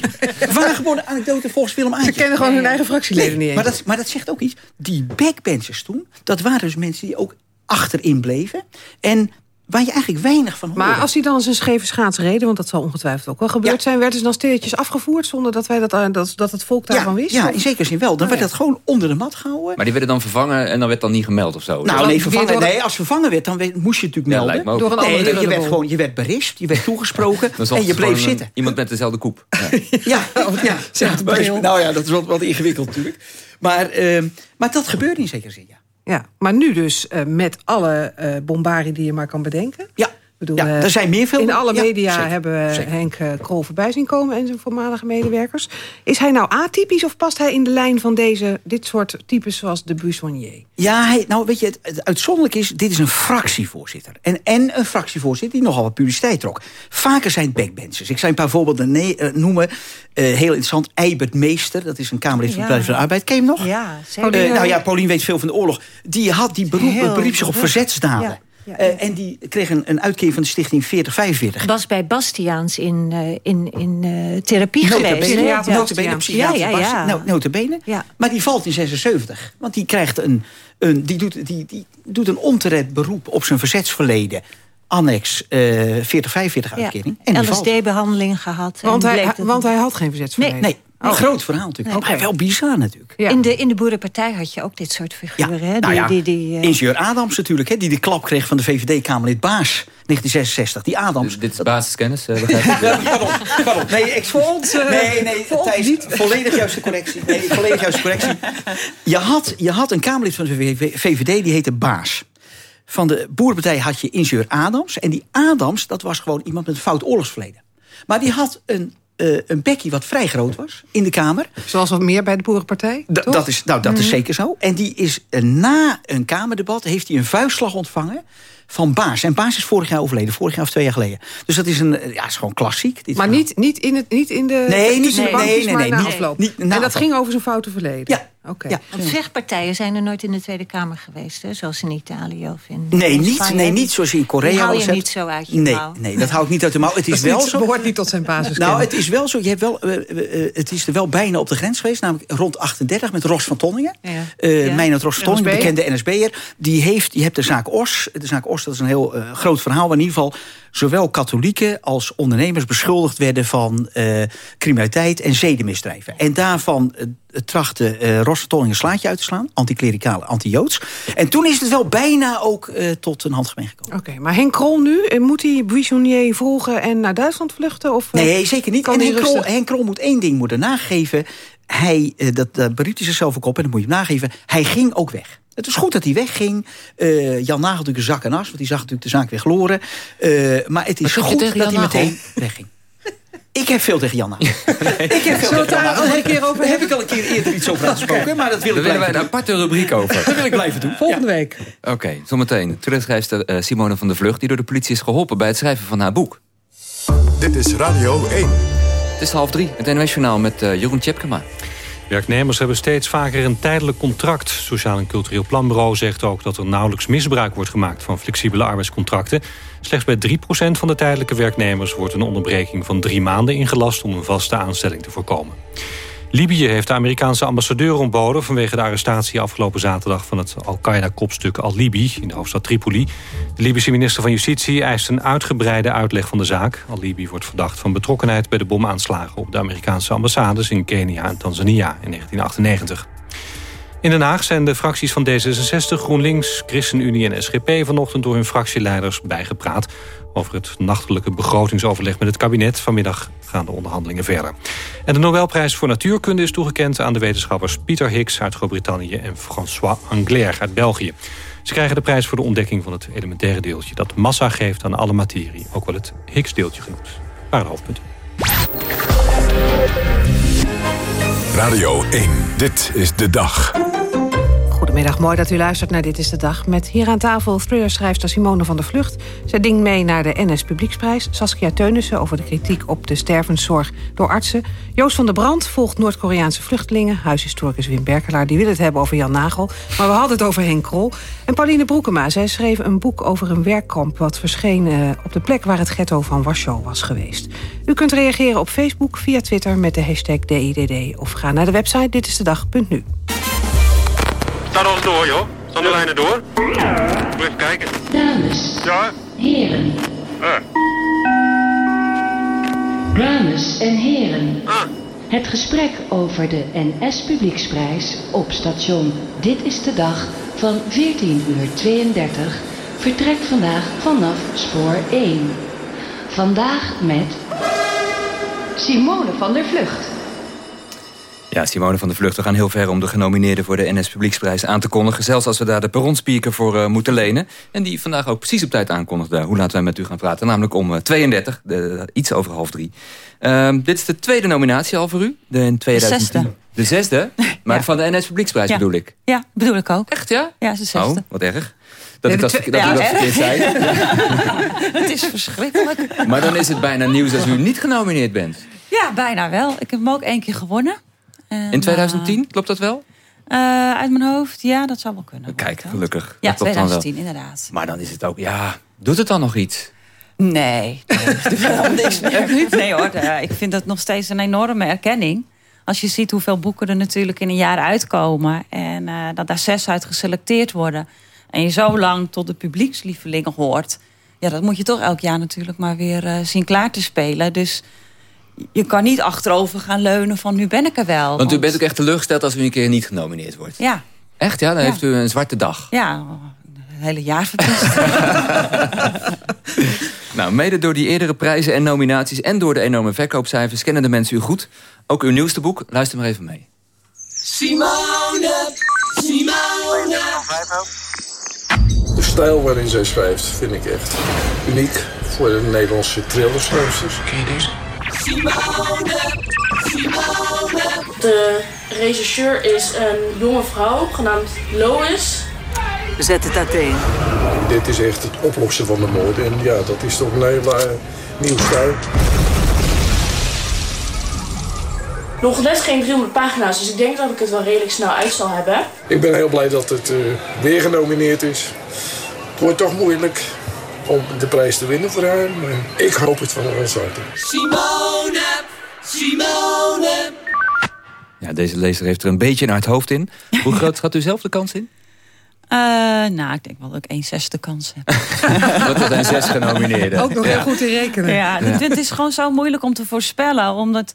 [SPEAKER 17] Waargeboren anekdote volgens Willem Aantjes.
[SPEAKER 3] Ze kennen gewoon hun eigen fractieleden niet eens.
[SPEAKER 17] Maar dat, maar dat zegt ook iets. Die backbenchers toen, dat waren dus mensen die ook achterin bleven. En waar je eigenlijk weinig van hoorde.
[SPEAKER 3] Maar als hij dan zijn scheve schaats reden... want dat zal ongetwijfeld ook wel gebeurd zijn... werden ze dan stilletjes afgevoerd zonder dat, wij dat, eh, dat, dat het volk daarvan wist?
[SPEAKER 17] Ja,
[SPEAKER 3] Of-
[SPEAKER 17] in zekere zin wel. Dan
[SPEAKER 3] Oh,
[SPEAKER 17] werd
[SPEAKER 3] ja.
[SPEAKER 17] dat gewoon onder de mat gehouden.
[SPEAKER 2] Maar die werden dan vervangen en dan werd dan niet gemeld of zo?
[SPEAKER 17] Nou, nee, vervangen, nee, als vervangen werd, dan moest je natuurlijk
[SPEAKER 2] Ja,
[SPEAKER 17] melden.
[SPEAKER 2] lijkt me ook.
[SPEAKER 3] Door een
[SPEAKER 17] nee,
[SPEAKER 3] andere
[SPEAKER 17] je werd, gewoon, je werd berispt, je werd toegesproken en je bleef
[SPEAKER 2] een-
[SPEAKER 17] zitten.
[SPEAKER 2] Iemand met dezelfde koep. Ja.
[SPEAKER 17] Ja, ja, ja, maar- nou ja, dat is wat, wat ingewikkeld natuurlijk. Maar, ehm, maar dat gebeurde in zekere zin, ja.
[SPEAKER 3] Ja, maar nu dus eh, met alle bombarie die je maar kan bedenken.
[SPEAKER 17] Ja,
[SPEAKER 3] bedoel,
[SPEAKER 17] ja
[SPEAKER 3] eh,
[SPEAKER 17] er zijn meer veel.
[SPEAKER 3] In alle
[SPEAKER 17] Ja,
[SPEAKER 3] media
[SPEAKER 17] zeker,
[SPEAKER 3] hebben we
[SPEAKER 17] zeker.
[SPEAKER 3] Henk eh, Krol voorbij zien komen... en zijn voormalige medewerkers. Is hij nou atypisch of past hij in de lijn van deze, dit soort types zoals de Buissonnier?
[SPEAKER 17] Ja, hij, nou weet je, het, het uitzonderlijk is, dit is een fractievoorzitter. En, en een fractievoorzitter die nogal wat publiciteit trok. Vaker zijn het backbenchers. Ik zou een paar voorbeelden eh, noemen. Heel interessant, Eibert Meester, dat is een Kamerlid van de. Partij van de Arbeid. Ken je hem nog?
[SPEAKER 21] Ja, zeker.
[SPEAKER 17] nou ja, Paulien weet veel van de oorlog. Die, had, die beroep, beriep zich op verzetsdaden.
[SPEAKER 21] Ja.
[SPEAKER 17] Eh, en die kreeg een, een uitkering van de stichting 4045.
[SPEAKER 21] was bij Bastiaans in, eh, in, in eh, therapie
[SPEAKER 17] Notabene,
[SPEAKER 21] geweest. hè?
[SPEAKER 17] ja,
[SPEAKER 21] Ja.
[SPEAKER 17] notabene,
[SPEAKER 21] Ja,
[SPEAKER 17] psychiater
[SPEAKER 21] ja, ja.
[SPEAKER 17] Notabene. Maar die valt in 76. Want die krijgt een, een die, doet, die, die doet een onterecht beroep op zijn verzetsverleden. Annex eh 4045
[SPEAKER 21] Ja.
[SPEAKER 17] uitkering.
[SPEAKER 21] LSD-behandeling gehad. en
[SPEAKER 3] Want hij, want hij had geen verzetsverleden.
[SPEAKER 17] Nee. Een groot verhaal natuurlijk.
[SPEAKER 3] Nee.
[SPEAKER 17] Maar wel bizar natuurlijk.
[SPEAKER 3] Ja.
[SPEAKER 21] in, de, in de Boerenpartij had je ook dit soort figuren. hè?
[SPEAKER 17] Nou
[SPEAKER 21] Die,
[SPEAKER 17] ja,
[SPEAKER 21] die, die, eh,
[SPEAKER 17] ingenieur Adams natuurlijk, hè, die de klap kreeg van de VVD-Kamerlid Baas. 1966. Die Adams.
[SPEAKER 2] Dus dit is basiskennis, eh?
[SPEAKER 17] Ja, pardon, pardon. Nee, ik Nee, nee, Thijs, volledig juiste correctie. Nee, volledig juiste correctie. Je had, je had een Kamerlid van de VVD, die heette Baas. Van de Boerenpartij had je ingenieur Adams. En die Adams, dat was gewoon iemand met een fout oorlogsverleden. Maar die had een, eh, een bekkie wat vrij groot was in de Kamer.
[SPEAKER 3] Zoals wat meer bij de Boerenpartij? Toch?
[SPEAKER 17] dat is, nou, dat is
[SPEAKER 3] Mhm.
[SPEAKER 17] zeker zo. En die is eh, na een Kamerdebat heeft hij een vuistslag ontvangen van Baas. En Baas is vorig jaar overleden, vorig jaar of twee jaar geleden. Dus dat is een, ja, is gewoon klassiek. dit
[SPEAKER 3] Maar
[SPEAKER 17] verhaal.
[SPEAKER 3] niet, niet, in het, niet in de,
[SPEAKER 17] Nee, niet-
[SPEAKER 3] tussen de
[SPEAKER 17] nee,
[SPEAKER 3] bankjes,
[SPEAKER 17] nee,
[SPEAKER 3] maar
[SPEAKER 17] nee,
[SPEAKER 3] na afloop.
[SPEAKER 17] niet na
[SPEAKER 3] en dat
[SPEAKER 17] afloop.
[SPEAKER 3] ging over zijn foute verleden?
[SPEAKER 17] Ja.
[SPEAKER 21] Want vechtpartijen zijn er nooit in de Tweede Kamer geweest, hè? zoals in Italië of in
[SPEAKER 17] Nee, niet, nee, niet zoals je in Korea
[SPEAKER 21] Die haal
[SPEAKER 17] wel
[SPEAKER 21] je niet zo uit je
[SPEAKER 17] nee,
[SPEAKER 21] mouw.
[SPEAKER 17] Nee, dat hou ik niet uit de mouw. Het is
[SPEAKER 3] Dat
[SPEAKER 17] wel
[SPEAKER 3] niet-
[SPEAKER 17] zo.
[SPEAKER 3] behoort niet tot zijn basis.
[SPEAKER 17] Nou, het is wel zo. Je hebt wel, eh, eh, eh, het is er wel bijna op de grens geweest. Namelijk rond 38 met Ros van Tonningen.
[SPEAKER 21] Ja.
[SPEAKER 17] Eh
[SPEAKER 21] Ja.
[SPEAKER 17] Ros van Tonningen,
[SPEAKER 3] NSB.
[SPEAKER 17] bekende NSB'er. Die heeft, je hebt de zaak Os. De zaak Os Dat is een heel uh, groot verhaal. Waar in ieder geval zowel katholieken als ondernemers beschuldigd werden van uh, criminaliteit en zedenmisdrijven. En daarvan uh, trachtte uh, een slaatje uit te slaan. Anticlericale, anti-Joods. En toen is het wel bijna ook tot een handgemeen gekomen.
[SPEAKER 3] Oké, okay, maar Henk Krol nu, moet hij Buissonnier volgen en naar Duitsland vluchten? Of,
[SPEAKER 17] nee, zeker niet. En Henk Krol, Henk Krol moet één ding moeten nageven. Hij, dat, dat beruut hij zichzelf ook op en dat moet je hem nageven. Hij ging ook weg. Het is goed dat hij wegging. Uh, Jan Nagel natuurlijk een zak en as, want die zag natuurlijk de zaak weer gloren. Uh, maar het is goed dat hij meteen wegging. Ik heb veel tegen Janna. Nee. Ik heb veel tegen Janna. Een keer over, heb ik al een keer eerder iets over gesproken, okay. maar dat wil
[SPEAKER 2] Daar
[SPEAKER 17] ik
[SPEAKER 2] willen wij een aparte rubriek over.
[SPEAKER 17] dat wil ik blijven doen.
[SPEAKER 3] Volgende ja. week.
[SPEAKER 2] Oké, okay, zometeen. Uh, Simone van der Vlucht... die door de politie is geholpen bij het schrijven van haar boek.
[SPEAKER 1] Dit is Radio 1.
[SPEAKER 2] Het is half drie, het NOS met uh, Jeroen Tjepkema.
[SPEAKER 4] Werknemers hebben steeds vaker een tijdelijk contract. Sociaal en Cultureel Planbureau zegt ook dat er nauwelijks misbruik wordt gemaakt van flexibele arbeidscontracten. Slechts bij 3% van de tijdelijke werknemers wordt een onderbreking van drie maanden ingelast om een vaste aanstelling te voorkomen. Libië heeft de Amerikaanse ambassadeur ontboden... vanwege de arrestatie afgelopen zaterdag van het Al-Qaeda-kopstuk Al-Libi... in de hoofdstad Tripoli. De Libische minister van Justitie eist een uitgebreide uitleg van de zaak. Al-Libi wordt verdacht van betrokkenheid bij de bomaanslagen... op de Amerikaanse ambassades in Kenia en Tanzania in 1998. In Den Haag zijn de fracties van D66, GroenLinks, ChristenUnie en SGP... vanochtend door hun fractieleiders bijgepraat over het nachtelijke begrotingsoverleg met het kabinet. Vanmiddag gaan de onderhandelingen verder. En de Nobelprijs voor Natuurkunde is toegekend aan de wetenschappers Peter Higgs uit Groot-Brittannië en François Anglaire uit België. Ze krijgen de prijs voor de ontdekking van het elementaire deeltje dat massa geeft aan alle materie, ook wel het Higgs-deeltje genoemd. Paar hoofdpunten.
[SPEAKER 1] Radio 1, dit is de dag.
[SPEAKER 3] Goedemiddag, mooi dat u luistert naar Dit is de Dag. Met hier aan tafel thrillerschrijfster Simone van der Vlucht. Zij dingt mee naar de NS Publieksprijs. Saskia Teunissen over de kritiek op de stervenszorg door artsen. Joost van der Brand volgt Noord-Koreaanse vluchtelingen. Huishistoricus Wim Berkelaar, die wil het hebben over Jan Nagel. Maar we hadden het over Henk Krol. En Pauline Broekema, zij schreef een boek over een werkkamp... wat verscheen uh, op de plek waar het ghetto van Warschau was geweest. U kunt reageren op Facebook, via Twitter met de hashtag DIDD... of ga naar de website ditistedag.nu.
[SPEAKER 22] Staat alles door, joh. Staan de lijnen door? Moet even kijken.
[SPEAKER 23] Dames.
[SPEAKER 22] Ja?
[SPEAKER 23] Heren.
[SPEAKER 22] Uh.
[SPEAKER 23] Dames en heren.
[SPEAKER 22] Ah.
[SPEAKER 23] Het gesprek over de NS Publieksprijs op station Dit is de Dag van 14 uur 32 vertrekt vandaag vanaf spoor 1. Vandaag met Simone van der Vlucht.
[SPEAKER 2] Ja, Simone van der Vlucht, we gaan heel ver om de genomineerden voor de NS Publieksprijs aan te kondigen. Zelfs als we daar de perronspeaker voor uh, moeten lenen. En die vandaag ook precies op tijd aankondigde hoe laten wij met u gaan praten. Namelijk om uh, 32, de, iets over half drie. Uh, dit is de tweede nominatie al voor u. De, in 2010.
[SPEAKER 21] De zesde.
[SPEAKER 2] De zesde? Maar ja. van de NS Publieksprijs
[SPEAKER 21] ja.
[SPEAKER 2] bedoel ik.
[SPEAKER 21] Ja, bedoel ik ook.
[SPEAKER 2] Echt, ja?
[SPEAKER 21] Ja, de zesde.
[SPEAKER 2] Oh, wat erg. Dat ik dat, dat, ja, dat verkeerd zei.
[SPEAKER 21] het is verschrikkelijk.
[SPEAKER 2] Maar dan is het bijna nieuws als u niet genomineerd bent.
[SPEAKER 21] Ja, bijna wel. Ik heb hem ook één keer gewonnen.
[SPEAKER 2] En, in 2010, uh, klopt dat wel?
[SPEAKER 21] Uh, uit mijn hoofd, ja, dat zou wel kunnen.
[SPEAKER 2] Kijk, gelukkig.
[SPEAKER 21] Ja,
[SPEAKER 2] dat
[SPEAKER 21] 2010, inderdaad.
[SPEAKER 2] Maar dan is het ook, ja, doet het dan nog iets?
[SPEAKER 21] Nee, nee niks meer. Nee hoor, ik vind dat nog steeds een enorme erkenning. Als je ziet hoeveel boeken er natuurlijk in een jaar uitkomen... en uh, dat daar zes uit geselecteerd worden... en je zo lang tot de publiekslievelingen hoort... ja, dat moet je toch elk jaar natuurlijk maar weer zien klaar te spelen. Dus je kan niet achterover gaan leunen van nu ben ik er wel.
[SPEAKER 2] Want, want... u bent ook echt teleurgesteld als u een keer niet genomineerd wordt.
[SPEAKER 21] Ja.
[SPEAKER 2] Echt, ja? Dan ja. heeft u een zwarte dag.
[SPEAKER 21] Ja, een hele jaar verpest.
[SPEAKER 2] nou, mede door die eerdere prijzen en nominaties... en door de enorme verkoopcijfers kennen de mensen u goed. Ook uw nieuwste boek, luister maar even mee.
[SPEAKER 18] Simone, Simone.
[SPEAKER 14] De stijl waarin zij schrijft vind ik echt uniek voor de Nederlandse thrillerschrijfsters.
[SPEAKER 18] Ken je deze?
[SPEAKER 24] De regisseur is een jonge vrouw genaamd Lois.
[SPEAKER 25] Zet het uiteen.
[SPEAKER 14] Dit is echt het oplossen van de moord. En ja, dat is toch een hele uh, nieuw stijl.
[SPEAKER 24] Nog net geen 300 pagina's, dus ik denk dat ik het wel redelijk snel uit zal hebben.
[SPEAKER 14] Ik ben heel blij dat het uh, weer genomineerd is. Het wordt toch moeilijk om de prijs te winnen voor haar. Maar ik hoop het van ons harte.
[SPEAKER 18] Simone, Simone.
[SPEAKER 2] Ja, deze lezer heeft er een beetje naar het hoofd in. Hoe groot schat u zelf de kans in?
[SPEAKER 21] Uh, nou, ik denk wel dat ik een zesde kans heb.
[SPEAKER 2] dat er zijn zes genomineerden.
[SPEAKER 3] Ook nog heel goed in rekenen.
[SPEAKER 21] Ja, ja. Het is gewoon zo moeilijk om te voorspellen. Omdat,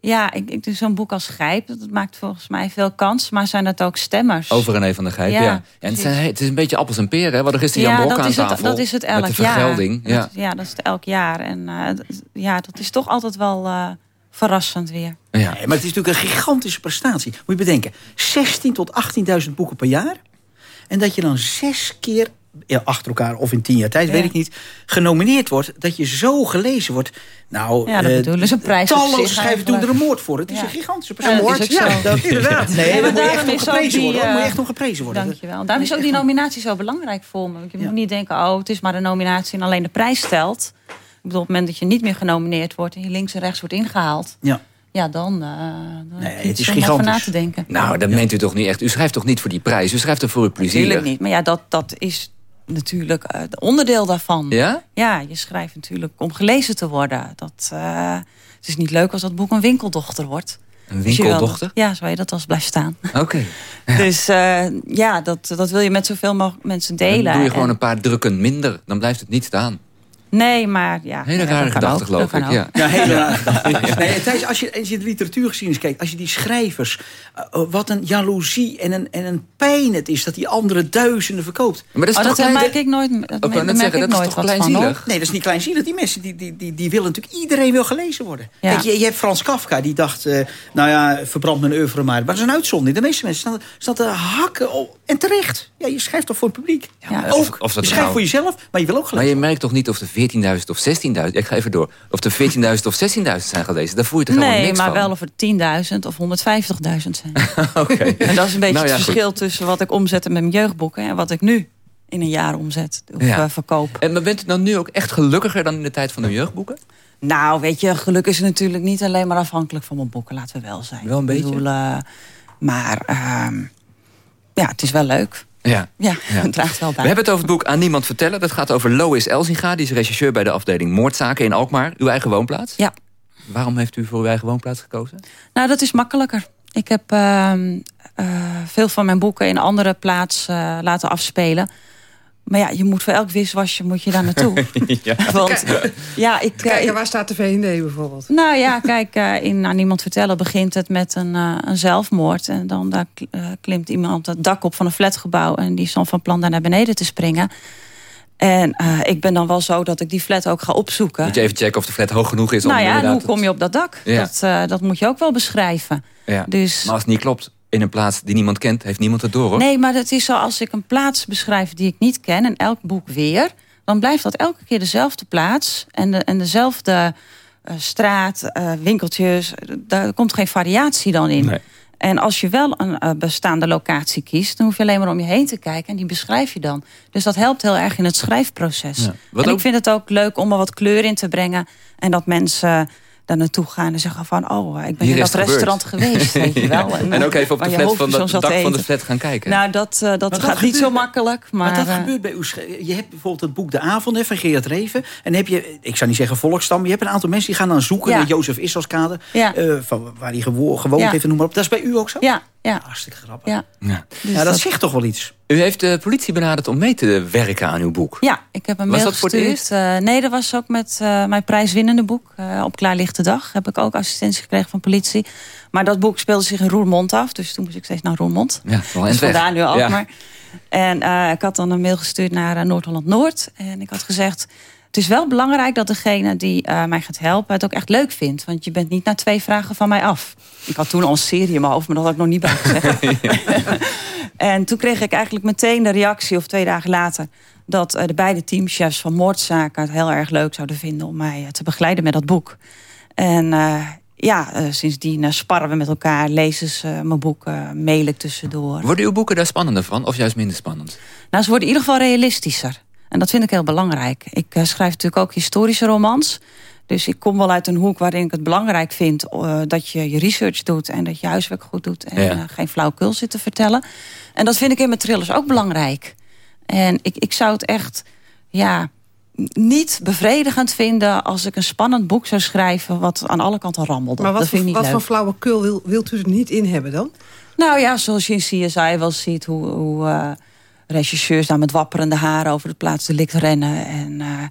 [SPEAKER 21] ja, ik, ik doe zo'n boek als Grijp. Dat maakt volgens mij veel kans. Maar zijn dat ook stemmers?
[SPEAKER 2] Over René van de Grijp, ja. ja. En het, zijn, het, is een beetje appels en peren. Hè? Er is de Jan
[SPEAKER 21] ja,
[SPEAKER 2] Blok
[SPEAKER 21] dat
[SPEAKER 2] aan
[SPEAKER 21] is
[SPEAKER 2] tafel.
[SPEAKER 21] Het, dat is het elk
[SPEAKER 2] met de vergelding.
[SPEAKER 21] jaar.
[SPEAKER 2] Ja.
[SPEAKER 21] Dat, ja, dat is het elk jaar. En uh, ja, dat is toch altijd wel... Uh, verrassend weer.
[SPEAKER 17] Ja. maar het is natuurlijk een gigantische prestatie. Moet je bedenken, 16 tot 18.000 boeken per jaar. En dat je dan zes keer achter elkaar of in tien jaar tijd,
[SPEAKER 21] Ja.
[SPEAKER 17] weet ik niet, genomineerd wordt. Dat je zo gelezen wordt. Nou,
[SPEAKER 21] Ja, dat bedoelen ze een prijs
[SPEAKER 17] Talloze
[SPEAKER 21] zich
[SPEAKER 17] schrijvers doen er een moord voor. Het is
[SPEAKER 21] Ja.
[SPEAKER 17] een gigantische
[SPEAKER 21] Ja, dat
[SPEAKER 17] prestatie.
[SPEAKER 21] is ook
[SPEAKER 17] Ja,
[SPEAKER 21] zo.
[SPEAKER 17] dat inderdaad. Nee,
[SPEAKER 21] maar
[SPEAKER 17] dan moet. Moet je
[SPEAKER 21] eh,
[SPEAKER 17] echt nog geprezen worden.
[SPEAKER 21] Dankjewel. Daarom is ook die nominatie zo belangrijk voor me. Want je moet niet denken, oh, het is maar een nominatie en alleen de prijs stelt. Ik bedoel, op het moment dat je niet meer genomineerd wordt... en je links en rechts wordt ingehaald...
[SPEAKER 17] Ja.
[SPEAKER 21] Ja, dan, uh, dan
[SPEAKER 2] Nee, het is
[SPEAKER 21] om
[SPEAKER 2] gigantisch.
[SPEAKER 21] na te denken.
[SPEAKER 2] Nou, dat meent u toch niet echt? U schrijft toch niet voor die prijs? U schrijft er voor uw plezier?
[SPEAKER 21] Natuurlijk niet. Maar ja, dat, dat is natuurlijk uh, onderdeel daarvan.
[SPEAKER 2] Ja?
[SPEAKER 21] Ja, je schrijft natuurlijk om gelezen te worden. Dat, uh, het is niet leuk als dat boek een winkeldochter wordt.
[SPEAKER 2] Een winkeldochter?
[SPEAKER 21] ja, zo je dat als blijft staan.
[SPEAKER 2] Oké.
[SPEAKER 21] Dus uh, ja, dat, dat wil je met zoveel mogelijk mensen delen.
[SPEAKER 2] Dan doe je gewoon
[SPEAKER 21] En-
[SPEAKER 2] een paar drukken minder. Dan blijft het niet staan.
[SPEAKER 21] Nee, maar ja.
[SPEAKER 2] Hele
[SPEAKER 21] ja,
[SPEAKER 2] rare
[SPEAKER 21] dat kan
[SPEAKER 2] gedachte,
[SPEAKER 21] ook,
[SPEAKER 2] geloof ik. Ja.
[SPEAKER 17] Ja, hele rare Nee, Thijs, als je, als je de literatuurgeschiedenis kijkt... als je die schrijvers... uh, wat een jaloezie en een, en een pijn het is... dat die andere duizenden verkoopt.
[SPEAKER 2] Maar dat is
[SPEAKER 21] Oh,
[SPEAKER 2] toch
[SPEAKER 21] dat
[SPEAKER 2] klein-
[SPEAKER 21] merk ik nooit. Dat,
[SPEAKER 2] wou
[SPEAKER 21] merk-
[SPEAKER 2] zeggen,
[SPEAKER 21] ik
[SPEAKER 2] dat is
[SPEAKER 21] nooit
[SPEAKER 2] toch kleinzielig?
[SPEAKER 17] Nee, dat is niet kleinzielig. Die mensen die, die, die, die willen natuurlijk... iedereen wil gelezen worden.
[SPEAKER 21] Ja.
[SPEAKER 17] Kijk, je, je hebt Frans Kafka, die dacht... uh, nou ja, verbrand mijn oeuvre maar. Maar dat is een uitzondering. De meeste mensen staan, staan te hakken. op- en terecht. Ja, je schrijft toch voor het publiek?
[SPEAKER 2] maar
[SPEAKER 17] Ook,
[SPEAKER 2] of- of dat
[SPEAKER 17] je schrijft
[SPEAKER 2] nou-
[SPEAKER 17] voor jezelf, maar je wil ook
[SPEAKER 2] Maar
[SPEAKER 17] gelezen
[SPEAKER 2] je merkt toch niet of er 14.000 of 16.000... Ik ga even door. Of er 14.000 of 16.000 zijn gelezen. Daar voel je toch helemaal
[SPEAKER 21] Nee,
[SPEAKER 2] niks
[SPEAKER 21] maar
[SPEAKER 2] van?
[SPEAKER 21] wel of er 10.000 of 150.000 zijn.
[SPEAKER 2] Oké.
[SPEAKER 21] En dat is een beetje
[SPEAKER 2] Nou ja,
[SPEAKER 21] het
[SPEAKER 2] goed.
[SPEAKER 21] verschil tussen wat ik omzet met mijn jeugdboeken... en wat ik nu in een jaar omzet of
[SPEAKER 2] Ja.
[SPEAKER 21] eh, verkoop.
[SPEAKER 2] En maar bent u dan nu ook echt gelukkiger dan in de tijd van de jeugdboeken?
[SPEAKER 21] Nou, weet je, geluk is natuurlijk niet alleen maar afhankelijk van mijn boeken. Laten we wel zijn.
[SPEAKER 2] Wel een beetje?
[SPEAKER 21] bedoel, eh, maar ehm, ja, het is wel leuk.
[SPEAKER 2] Ja.
[SPEAKER 21] Ja, het draagt wel bij.
[SPEAKER 2] We hebben het over het boek Aan Niemand Vertellen. Dat gaat over Lois Elsinga. Die is rechercheur bij de afdeling Moordzaken in Alkmaar. Uw eigen woonplaats?
[SPEAKER 21] Ja.
[SPEAKER 2] Waarom heeft u voor uw eigen woonplaats gekozen?
[SPEAKER 21] Nou, dat is makkelijker. Ik heb ehm, eh, veel van mijn boeken in andere plaatsen eh, laten afspelen. Maar ja, je moet voor elk wiswasje moet je daar naartoe.
[SPEAKER 2] ja.
[SPEAKER 21] Want ja, ik... eh,
[SPEAKER 3] Kijken,
[SPEAKER 21] ik-
[SPEAKER 3] waar staat de VND bijvoorbeeld?
[SPEAKER 21] Nou ja, kijk, eh, in Aan Niemand Vertellen begint het met een, eh, een zelfmoord. En dan daar kl- eh, klimt iemand het dak op van een flatgebouw... en die is dan van plan daar naar beneden te springen. En eh, ik ben dan wel zo dat ik die flat ook ga opzoeken.
[SPEAKER 2] Moet je even checken of de flat hoog genoeg is? om
[SPEAKER 21] nou ja, en
[SPEAKER 2] inderdaad
[SPEAKER 21] hoe kom je op dat dak?
[SPEAKER 2] Ja.
[SPEAKER 21] Dat, eh, dat moet je ook wel beschrijven.
[SPEAKER 2] Ja.
[SPEAKER 21] Dus...
[SPEAKER 2] Maar als het niet klopt, in een plaats die niemand kent... heeft niemand het door, hoor.
[SPEAKER 21] Nee, maar het is zo als ik een plaats beschrijf die ik niet ken... en elk boek weer, dan blijft dat elke keer dezelfde plaats... en, de, en dezelfde eh, straat, eh, winkeltjes. Daar komt geen variatie dan in.
[SPEAKER 2] Nee.
[SPEAKER 21] En als je wel een eh, bestaande locatie kiest... dan hoef je alleen maar om je heen te kijken en die beschrijf je dan. Dus dat helpt heel erg in het schrijfproces.
[SPEAKER 2] Ja. Wat
[SPEAKER 21] En
[SPEAKER 2] ook-
[SPEAKER 21] ik vind het ook leuk om er wat kleur in te brengen... en dat mensen daar naartoe gaan en zeggen van... oh, ik ben
[SPEAKER 2] Hier
[SPEAKER 21] in dat restaurant
[SPEAKER 2] gebeurd.
[SPEAKER 21] geweest, weet je wel.
[SPEAKER 2] En ook even op de flat van dat dak van de flat gaan kijken.
[SPEAKER 21] Nou, dat, eh, dat gaat niet zo makkelijk. Maar,
[SPEAKER 17] Maar dat
[SPEAKER 21] eh,
[SPEAKER 17] gebeurt bij u. Je hebt bijvoorbeeld het boek De Avond hè, van Gerard Reven. En heb je, ik zou niet zeggen volkstam... maar je hebt een aantal mensen die gaan dan zoeken...
[SPEAKER 21] Ja.
[SPEAKER 17] de Jozef Isselskade,
[SPEAKER 21] Ja.
[SPEAKER 17] eh, van waar hij gewo gewoond
[SPEAKER 21] Ja.
[SPEAKER 17] heeft en noem maar op. Dat is bij u ook zo?
[SPEAKER 21] Ja, ja.
[SPEAKER 17] Hartstikke grappig.
[SPEAKER 21] Ja.
[SPEAKER 2] Ja.
[SPEAKER 21] Dus
[SPEAKER 17] ja, dat,
[SPEAKER 21] dat-
[SPEAKER 17] zegt toch wel iets?
[SPEAKER 2] U heeft de politie benaderd om mee te werken aan uw boek.
[SPEAKER 21] Ja, ik heb een
[SPEAKER 2] Was
[SPEAKER 21] mail
[SPEAKER 2] dat voor het
[SPEAKER 21] gestuurd. Nee, dat was ook met eh, mijn prijswinnende boek. eh, op Klaarlichte Dag heb ik ook assistentie gekregen van politie. Maar dat boek speelde zich in Roermond af. Dus toen moest ik steeds naar Roermond.
[SPEAKER 2] Ja, wel
[SPEAKER 21] Dus vandaar nu ook
[SPEAKER 2] Ja.
[SPEAKER 21] maar. En eh, ik had dan een mail gestuurd naar eh, Noord-Holland-Noord. En ik had gezegd... Het is wel belangrijk dat degene die eh, mij gaat helpen... het ook echt leuk vindt. Want je bent niet na twee vragen van mij af. Ik had toen al een serie in mijn hoofd, maar dat had ik nog niet bij gezegd. En toen kreeg ik eigenlijk meteen de reactie, of twee dagen later... dat de beide teamchefs van moordzaken het heel erg leuk zouden vinden... om mij te begeleiden met dat boek. En eh, ja, eh, sindsdien eh, sparren we met elkaar, lezen ze mijn boek, eh mail ik tussendoor.
[SPEAKER 2] Worden uw boeken daar spannender van of juist minder spannend?
[SPEAKER 21] Nou, ze worden in ieder geval realistischer. En dat vind ik heel belangrijk. Ik schrijf natuurlijk ook historische romans. Dus ik kom wel uit een hoek waarin ik het belangrijk vind... dat je je research doet en dat je huiswerk goed doet... en
[SPEAKER 2] Ja.
[SPEAKER 21] geen flauwekul zit te vertellen. En dat vind ik in mijn thrillers ook belangrijk. En ik, ik zou het echt ja, niet bevredigend vinden... als ik een spannend boek zou schrijven... wat aan alle kanten rammelde.
[SPEAKER 3] Maar wat,
[SPEAKER 21] dat vind
[SPEAKER 3] voor,
[SPEAKER 21] ik niet
[SPEAKER 3] wat
[SPEAKER 21] leuk.
[SPEAKER 3] voor flauwekul wil, wilt u er niet in hebben dan?
[SPEAKER 21] Nou ja, zoals je in CSI wel ziet hoe... hoe eh, rechercheurs daar met wapperende haren over de plaats delict rennen. En uh,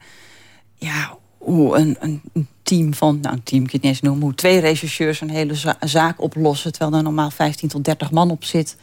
[SPEAKER 21] ja, hoe een, een, team van, nou een team kan je het niet eens noemen... hoe twee rechercheurs een hele zaak oplossen... terwijl er normaal 15 tot 30 man op zit.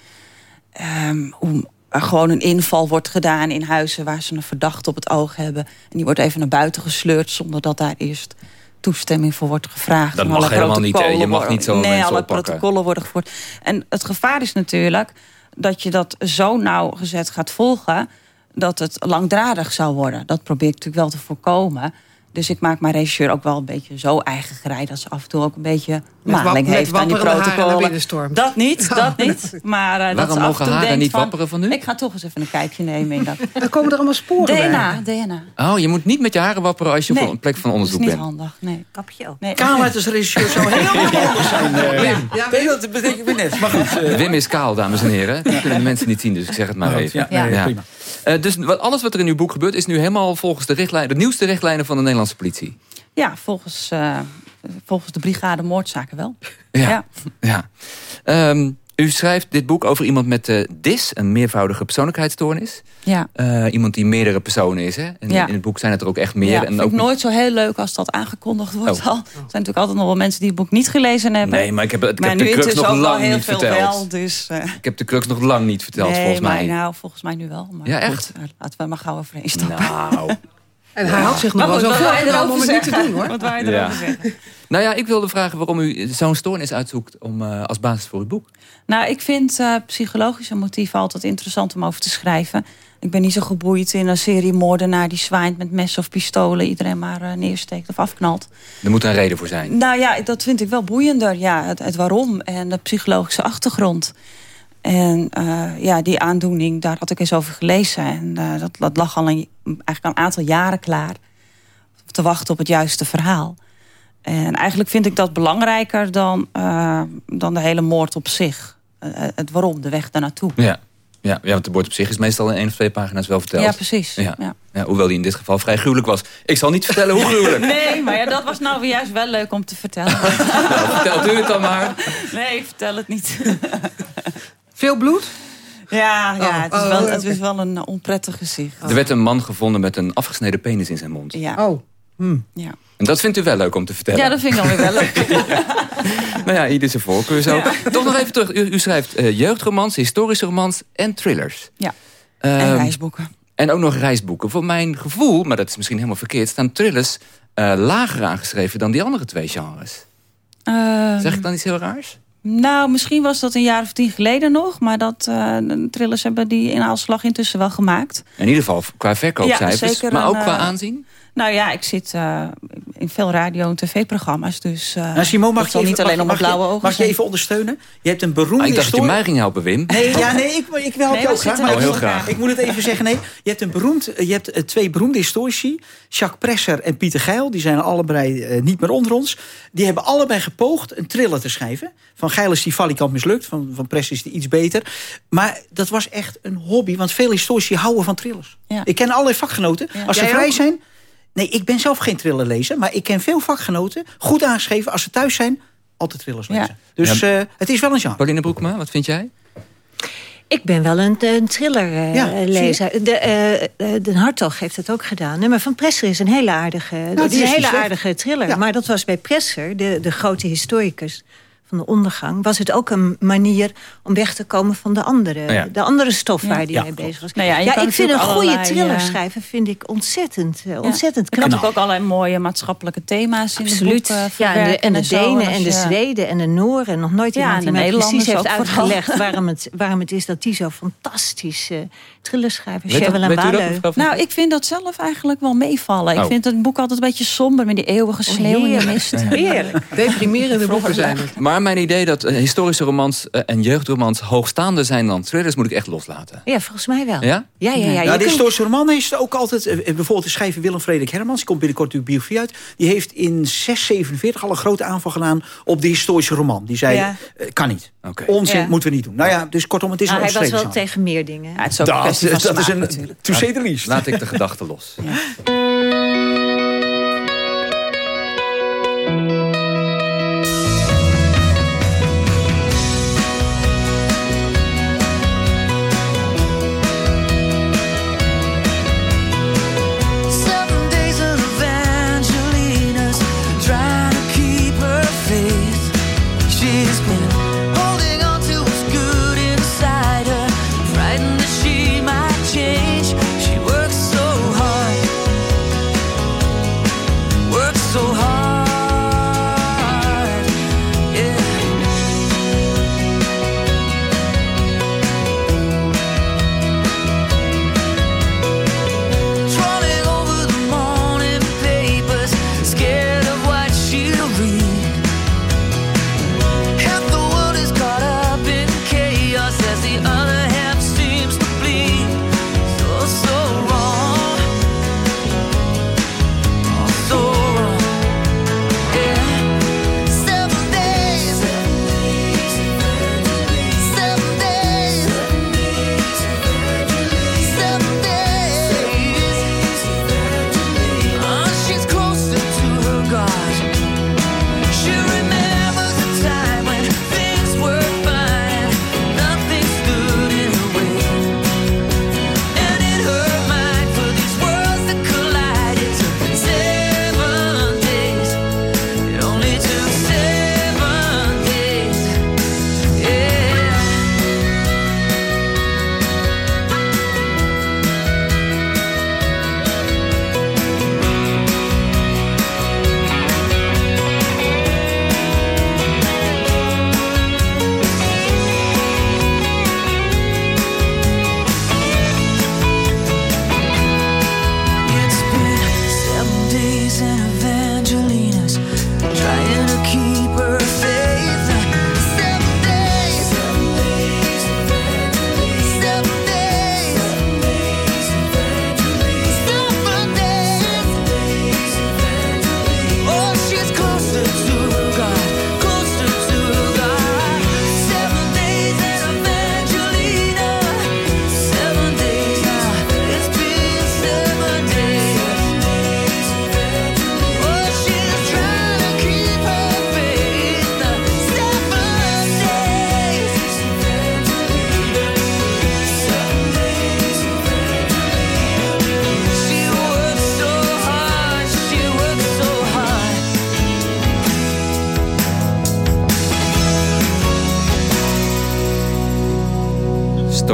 [SPEAKER 21] Um, hoe er gewoon een inval wordt gedaan in huizen... waar ze een verdachte op het oog hebben. En die wordt even naar buiten gesleurd zonder dat daar eerst toestemming voor wordt gevraagd.
[SPEAKER 2] Dat mag helemaal niet. Je mag niet zo
[SPEAKER 21] Nee, alle
[SPEAKER 2] oppakken.
[SPEAKER 21] protocollen worden gevoerd. En het gevaar is natuurlijk dat je dat zo nauwgezet gaat volgen... dat het langdradig zou worden. Dat probeer ik natuurlijk wel te voorkomen. Dus ik maak mijn regisseur ook wel een beetje zo eigen gerei... dat ze af en toe ook een beetje maling heeft aan die protocollen. Dat niet, dat niet. Maar uh,
[SPEAKER 2] Waarom
[SPEAKER 21] dat
[SPEAKER 2] mogen haren niet wapperen van u?
[SPEAKER 21] Ik ga toch eens even een kijkje nemen in dat.
[SPEAKER 3] Dan komen er allemaal sporen
[SPEAKER 21] DNA, DNA.
[SPEAKER 2] Oh, je moet niet met je haren wapperen als je nee, op een plek van onderzoek bent.
[SPEAKER 21] dat is niet handig. Nee, kapje ook. Nee.
[SPEAKER 17] Kaalheid als regisseur zou heel handig zijn. Wim. Ja, dat betekent ik net. Maar goed,
[SPEAKER 2] uh... Wim is kaal, dames en heren. Dat kunnen de mensen niet zien, dus ik zeg het maar even. Ja, prima. Uh, dus wat, alles wat er in uw boek gebeurt... is nu helemaal volgens de, richtlijn, de nieuwste richtlijnen van de Nederlandse politie.
[SPEAKER 21] Ja, volgens, uh, volgens de brigade moordzaken wel.
[SPEAKER 2] Ja, ja. ja. Um, u schrijft dit boek over iemand met uh, DIS, een meervoudige persoonlijkheidsstoornis.
[SPEAKER 21] Ja.
[SPEAKER 2] Uh, iemand die meerdere personen is. Hè? En
[SPEAKER 21] ja.
[SPEAKER 2] In het boek zijn het er ook echt meer.
[SPEAKER 21] Ja,
[SPEAKER 2] en
[SPEAKER 21] vind
[SPEAKER 2] ook...
[SPEAKER 21] ik nooit zo heel leuk als dat aangekondigd wordt oh. al. Er zijn natuurlijk altijd nog wel mensen die het boek niet gelezen hebben.
[SPEAKER 2] Nee, maar ik heb, ik
[SPEAKER 21] maar
[SPEAKER 2] heb de crux nog lang
[SPEAKER 21] heel
[SPEAKER 2] niet
[SPEAKER 21] veel
[SPEAKER 2] verteld.
[SPEAKER 21] Wel, dus, uh...
[SPEAKER 2] Ik heb de crux nog lang niet verteld,
[SPEAKER 21] nee,
[SPEAKER 2] volgens mij.
[SPEAKER 21] Maar, nou, volgens mij nu wel. Maar
[SPEAKER 2] ja, echt?
[SPEAKER 21] Goed, laten we maar gauw overheen stappen.
[SPEAKER 2] Nou...
[SPEAKER 3] En hij had zich nog wel zo om het niet te doen, hoor.
[SPEAKER 21] Wat wij erover zeggen?
[SPEAKER 2] Nou ja, ik wilde vragen waarom u zo'n stoornis uitzoekt om, uh, als basis voor uw boek.
[SPEAKER 21] Nou, ik vind uh, psychologische motieven altijd interessant om over te schrijven. Ik ben niet zo geboeid in een serie moordenaar die zwaait met mes of pistolen... iedereen maar uh, neersteekt of afknalt.
[SPEAKER 2] Er moet een reden voor zijn.
[SPEAKER 21] Nou ja, dat vind ik wel boeiender. Ja, het, het waarom en de psychologische achtergrond. En uh, ja, die aandoening, daar had ik eens over gelezen. En uh, dat, dat lag al een, eigenlijk een aantal jaren klaar. Te wachten op het juiste verhaal. En eigenlijk vind ik dat belangrijker dan, uh, dan de hele moord op zich. het waarom, de weg daarnaartoe.
[SPEAKER 2] Ja. Ja, ja, want de moord op zich is meestal in één of twee pagina's wel verteld.
[SPEAKER 21] Ja, precies.
[SPEAKER 2] Ja.
[SPEAKER 21] Ja.
[SPEAKER 2] Ja, hoewel die in dit geval vrij gruwelijk was. Ik zal niet vertellen hoe gruwelijk.
[SPEAKER 21] Nee, maar ja, dat was nou weer juist wel leuk om te vertellen.
[SPEAKER 2] nou, vertelt u het dan maar.
[SPEAKER 21] Nee, vertel het niet.
[SPEAKER 3] Veel bloed?
[SPEAKER 21] Ja, ja het, is wel, oh, het is wel een onprettig gezicht.
[SPEAKER 2] Er werd een man gevonden met een afgesneden penis in zijn mond.
[SPEAKER 21] Ja.
[SPEAKER 3] Oh.
[SPEAKER 2] Hm.
[SPEAKER 21] ja.
[SPEAKER 2] En dat vindt u wel leuk om te vertellen?
[SPEAKER 21] Ja, dat vind ik dan weer wel leuk.
[SPEAKER 2] ja. Nou ja, ieder zijn voorkeur zo. Ja. Toch nog even terug. U, u schrijft uh, jeugdromans, historische romans en thrillers.
[SPEAKER 21] Ja, um, en reisboeken.
[SPEAKER 2] En ook nog reisboeken. Voor mijn gevoel, maar dat is misschien helemaal verkeerd... staan thrillers uh, lager aangeschreven dan die andere twee genres.
[SPEAKER 21] Uh,
[SPEAKER 2] zeg ik dan iets heel raars?
[SPEAKER 21] Nou, misschien was dat een jaar of tien geleden nog. Maar dat uh, thrillers hebben die inhaalslag intussen wel gemaakt.
[SPEAKER 2] In ieder geval qua verkoopcijfers,
[SPEAKER 21] ja,
[SPEAKER 2] maar ook qua aanzien?
[SPEAKER 21] Nou ja, ik zit uh, in veel radio- en tv-programma's. Dus uh,
[SPEAKER 17] nou, Simon, mag je even,
[SPEAKER 21] niet alleen
[SPEAKER 17] mag,
[SPEAKER 21] om blauwe ogen
[SPEAKER 17] Mag je even ondersteunen? Je hebt een beroemde
[SPEAKER 2] ah, Ik dacht dat je mij ging helpen, Wim.
[SPEAKER 17] Nee, ja, nee ik, ik
[SPEAKER 21] nee,
[SPEAKER 17] je ook graag. Maar
[SPEAKER 2] oh, heel graag.
[SPEAKER 17] Ik moet het even zeggen. Nee, je hebt, een beroemd, je hebt uh, twee beroemde historici. Jacques Presser en Pieter Geil. Die zijn allebei uh, niet meer onder ons. Die hebben allebei gepoogd een thriller te schrijven. Van Geil is die valikant mislukt. Van, van Presser is die iets beter. Maar dat was echt een hobby. Want veel historici houden van thrillers.
[SPEAKER 21] Ja.
[SPEAKER 17] Ik ken allerlei vakgenoten.
[SPEAKER 21] Ja.
[SPEAKER 17] Als ze
[SPEAKER 21] Jij
[SPEAKER 17] vrij
[SPEAKER 21] ook?
[SPEAKER 17] zijn... Nee, ik ben zelf geen thriller lezer. Maar ik ken veel vakgenoten. Goed aangeschreven. Als ze thuis zijn, altijd thrillers lezen.
[SPEAKER 21] Ja.
[SPEAKER 17] Dus
[SPEAKER 2] Ja.
[SPEAKER 17] uh, het is wel een genre.
[SPEAKER 2] Pauline Broekma, wat vind jij?
[SPEAKER 26] Ik ben wel een, een uh, lezer. De, uh, uh, Den Hartog heeft het ook gedaan. Nee, maar Van Presser is een hele aardige, dat is
[SPEAKER 17] is
[SPEAKER 26] een hele
[SPEAKER 17] slecht.
[SPEAKER 26] aardige thriller.
[SPEAKER 17] Ja.
[SPEAKER 26] Maar dat was bij Presser, de, de grote historicus van de ondergang... was het ook een manier om weg te komen van de andere,
[SPEAKER 2] Ja.
[SPEAKER 26] de andere stof
[SPEAKER 21] Ja.
[SPEAKER 26] waar hij
[SPEAKER 17] Ja,
[SPEAKER 26] mee bezig was.
[SPEAKER 21] Nou ja,
[SPEAKER 26] ik vind een goede
[SPEAKER 21] allerlei,
[SPEAKER 26] thriller
[SPEAKER 21] eh,
[SPEAKER 26] schrijven vind ik ontzettend, uh, ontzettend knap.
[SPEAKER 21] natuurlijk ook allerlei mooie maatschappelijke thema's in
[SPEAKER 26] Absoluut.
[SPEAKER 21] de boek uh,
[SPEAKER 26] ja, en de, en de
[SPEAKER 21] zo.
[SPEAKER 26] Denen en de
[SPEAKER 21] je-
[SPEAKER 26] Zweden en de Nooren. En nog nooit
[SPEAKER 21] Ja,
[SPEAKER 26] iemand
[SPEAKER 21] en
[SPEAKER 26] die
[SPEAKER 21] de
[SPEAKER 26] mij precies heeft uitgelegd... waarom het, waarom het is dat die zo fantastisch uh, thrillers schrijven.
[SPEAKER 2] Weet,
[SPEAKER 26] Cheryl en
[SPEAKER 2] weet u dat,
[SPEAKER 26] Baleu.
[SPEAKER 2] mevrouw Van-
[SPEAKER 21] Nou, ik vind dat zelf eigenlijk wel meevallen.
[SPEAKER 2] Oh.
[SPEAKER 21] Ik vind het boek altijd een beetje somber met die eeuwige sneeuw en de mist.
[SPEAKER 26] Heerlijk.
[SPEAKER 3] Deprimerende boeken zijn het.
[SPEAKER 2] Maar mijn idee dat uh, historische romans uh, en jeugdromans hoogstaander zijn dan thrillers... moet ik echt loslaten.
[SPEAKER 26] Ja, volgens mij wel.
[SPEAKER 2] Ja?
[SPEAKER 26] Ja, ja, ja.
[SPEAKER 17] De
[SPEAKER 26] kunt-
[SPEAKER 17] historische roman is ook altijd... eh, bijvoorbeeld de schrijver Willem Frederik Hermans... die komt binnenkort uw biografie uit. Die heeft in 647 al een grote aanval gedaan op de historische roman. Die zei,
[SPEAKER 26] Ja.
[SPEAKER 17] eh, kan niet.
[SPEAKER 2] Oké.
[SPEAKER 17] Onzin,
[SPEAKER 26] Ja.
[SPEAKER 17] moeten we niet doen. Nou ja, dus kortom, het is
[SPEAKER 26] Nou,
[SPEAKER 17] een
[SPEAKER 26] hij was wel tegen meer dingen.
[SPEAKER 21] Ja, het is ook een
[SPEAKER 17] Dat, is een to say the least.
[SPEAKER 2] Laat ik de gedachten los.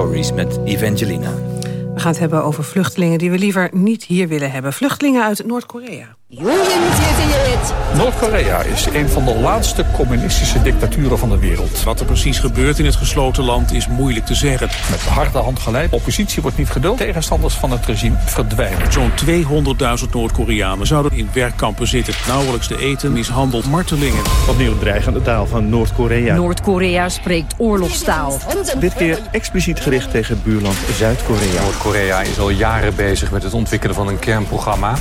[SPEAKER 2] Stories met Evangelina.
[SPEAKER 3] We gaan het hebben over vluchtelingen die we liever niet hier willen hebben. Vluchtelingen uit Noord-Korea.
[SPEAKER 27] Noord-Korea is een van de laatste communistische dictaturen van de wereld.
[SPEAKER 28] Wat er precies gebeurt in het gesloten land is moeilijk te zeggen.
[SPEAKER 27] Met de harde hand geleid. Oppositie wordt niet geduld. Tegenstanders van het regime verdwijnen.
[SPEAKER 28] Zo'n 200.000 Noord-Koreanen zouden in werkkampen zitten. Nauwelijks te eten, mishandeld, martelingen.
[SPEAKER 29] Opnieuw dreigende taal van Noord-Korea.
[SPEAKER 30] Noord-Korea spreekt oorlogstaal.
[SPEAKER 29] Dit keer expliciet gericht tegen buurland Zuid-Korea.
[SPEAKER 15] Noord-Korea is al jaren bezig met het ontwikkelen van een kernprogramma.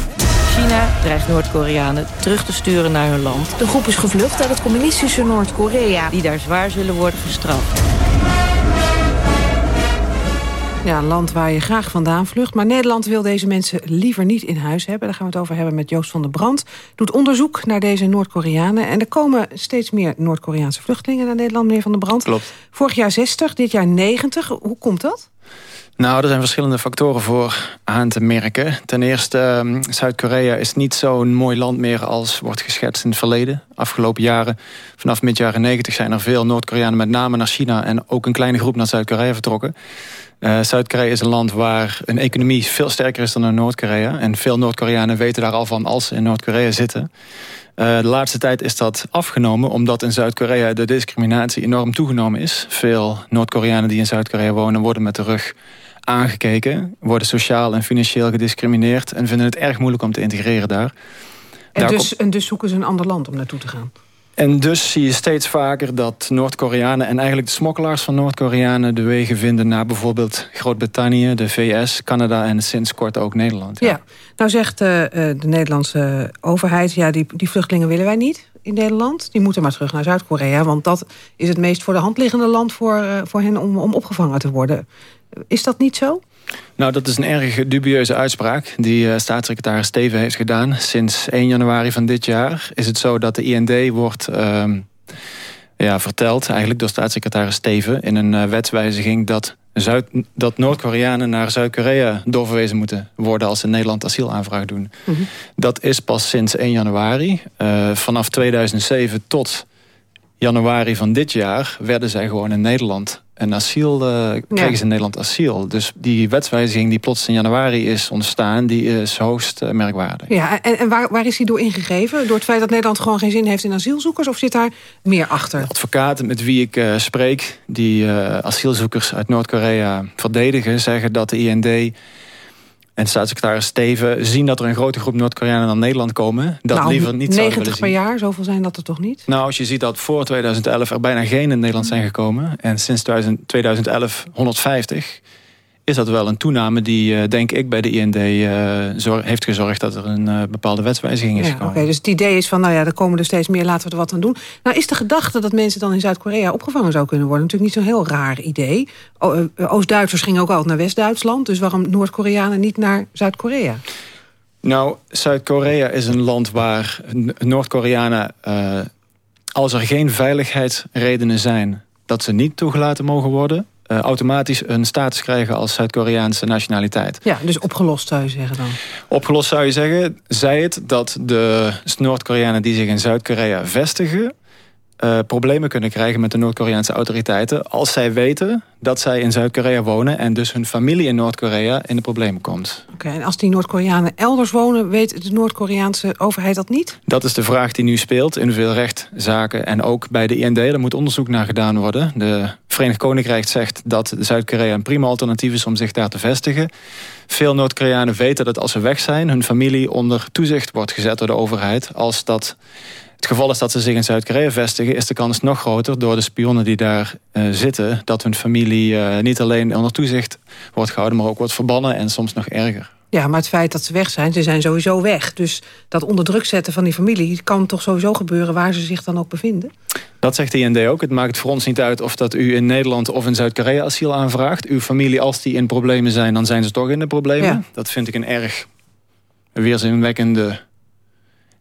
[SPEAKER 30] China dreigt Noord-Koreanen terug te sturen naar hun land. De groep is gevlucht uit het communistische Noord-Korea... die daar zwaar zullen worden gestraft.
[SPEAKER 3] Ja, een land waar je graag vandaan vlucht. Maar Nederland wil deze mensen liever niet in huis hebben. Daar gaan we het over hebben met Joost van der Brand. Doet onderzoek naar deze Noord-Koreanen. En er komen steeds meer Noord-Koreaanse vluchtelingen naar Nederland, meneer van der Brand.
[SPEAKER 31] Klopt.
[SPEAKER 3] Vorig jaar 60, dit jaar 90. Hoe komt dat?
[SPEAKER 31] Nou, er zijn verschillende factoren voor aan te merken. Ten eerste, ehm, Zuid-Korea is niet zo'n mooi land meer als wordt geschetst in het verleden. Afgelopen jaren, vanaf mid jaren 90 zijn er veel Noord-Koreanen met name naar China... en ook een kleine groep naar Zuid-Korea vertrokken. Uh, Zuid-Korea is een land waar een economie veel sterker is dan in Noord-Korea. En veel Noord-Koreanen weten daar al van als ze in Noord-Korea zitten. Uh, de laatste tijd is dat afgenomen omdat in Zuid-Korea de discriminatie enorm toegenomen is. Veel Noord-Koreanen die in Zuid-Korea wonen worden met de rug aangekeken, worden sociaal en financieel gediscrimineerd en vinden het erg moeilijk om te integreren daar.
[SPEAKER 3] En, dus, en dus zoeken ze een ander land om naartoe te gaan?
[SPEAKER 31] En dus zie je steeds vaker dat Noord-Koreanen... en eigenlijk de smokkelaars van Noord-Koreanen... de wegen vinden naar bijvoorbeeld Groot-Brittannië, de VS, Canada... en sinds kort ook Nederland.
[SPEAKER 3] Ja, ja. nou zegt uh, de Nederlandse overheid... ja, die, die vluchtelingen willen wij niet in Nederland. Die moeten maar terug naar Zuid-Korea... want dat is het meest voor de hand liggende land voor, uh, voor hen om, om opgevangen te worden. Is dat niet zo?
[SPEAKER 31] Nou, dat is een erg dubieuze uitspraak die uh, staatssecretaris Steven heeft gedaan. Sinds 1 januari van dit jaar is het zo dat de IND wordt uh, ja, verteld... eigenlijk door staatssecretaris Steven in een uh, wetswijziging... dat, dat Noord-Koreanen naar Zuid-Korea doorverwezen moeten worden... als ze in Nederland asielaanvraag doen. Mm -hmm. Dat is pas sinds 1 januari. Uh, vanaf 2007 tot januari van dit jaar werden zij gewoon in Nederland een asiel, uh, kregen ja. ze in Nederland asiel. Dus die wetswijziging die plots in januari is ontstaan... die is hoogst uh, merkwaardig.
[SPEAKER 3] Ja, en, en waar, waar is die door ingegeven? Door het feit dat Nederland gewoon geen zin heeft in asielzoekers? Of zit daar meer achter?
[SPEAKER 31] Advocaten met wie ik uh, spreek... die asielzoekers uit Noord-Korea verdedigen... zeggen dat de IND en staatssecretaris Steven zien dat er een grote groep Noord-Koreanen naar Nederland komen. Dat
[SPEAKER 3] nou,
[SPEAKER 31] liever niet
[SPEAKER 3] 90 per jaar, zoveel zijn dat er toch niet?
[SPEAKER 31] Nou, als je ziet dat voor 2011 er bijna geen in Nederland zijn gekomen... en sinds 2011 150 is dat wel een toename die, denk ik, bij de IND uh, heeft gezorgd... dat er een uh, bepaalde wetswijziging is
[SPEAKER 3] ja,
[SPEAKER 31] gekomen.
[SPEAKER 3] Okay, dus het idee is van, nou ja, er komen er steeds meer, laten we er wat aan doen. Nou, is de gedachte dat mensen dan in Zuid-Korea opgevangen zou kunnen worden... natuurlijk niet zo'n heel raar idee. Oost-Duitsers gingen ook altijd naar West-Duitsland... dus waarom Noord-Koreanen niet naar Zuid-Korea?
[SPEAKER 31] Nou, Zuid-Korea is een land waar Noord-Koreanen... Uh, als er geen veiligheidsredenen zijn... dat ze niet toegelaten mogen worden uh, automatisch een status krijgen als Zuid-Koreaanse nationaliteit.
[SPEAKER 3] Ja, dus opgelost zou je zeggen dan?
[SPEAKER 31] Opgelost zou je zeggen, zij het dat de Noord-Koreanen die zich in Zuid-Korea vestigen... Uh, problemen kunnen krijgen met de Noord-Koreaanse autoriteiten... als zij weten dat zij in Zuid-Korea wonen... en dus hun familie in Noord-Korea in de problemen komt.
[SPEAKER 3] Oké, okay, en als die Noord-Koreanen elders wonen... weet de Noord-Koreaanse overheid dat niet?
[SPEAKER 31] Dat is de vraag die nu speelt in veel rechtszaken. En ook bij de IND, er moet onderzoek naar gedaan worden. De Verenigd Koninkrijk zegt dat Zuid-Korea een prima alternatief is... om zich daar te vestigen. Veel Noord-Koreanen weten dat als ze weg zijn... hun familie onder toezicht wordt gezet door de overheid... als dat het geval is dat ze zich in Zuid-Korea vestigen... is de kans nog groter door de spionnen die daar uh, zitten... dat hun familie uh, niet alleen onder toezicht wordt gehouden... maar ook wordt verbannen en soms nog erger.
[SPEAKER 3] Ja, maar het feit dat ze weg zijn, ze zijn sowieso weg. Dus dat onder druk zetten van die familie... kan toch sowieso gebeuren waar ze zich dan ook bevinden?
[SPEAKER 31] Dat zegt de IND ook. Het maakt voor ons niet uit of dat u in Nederland of in Zuid-Korea asiel aanvraagt. Uw familie, als die in problemen zijn, dan zijn ze toch in de problemen. Ja. Dat vind ik een erg weerzinwekkende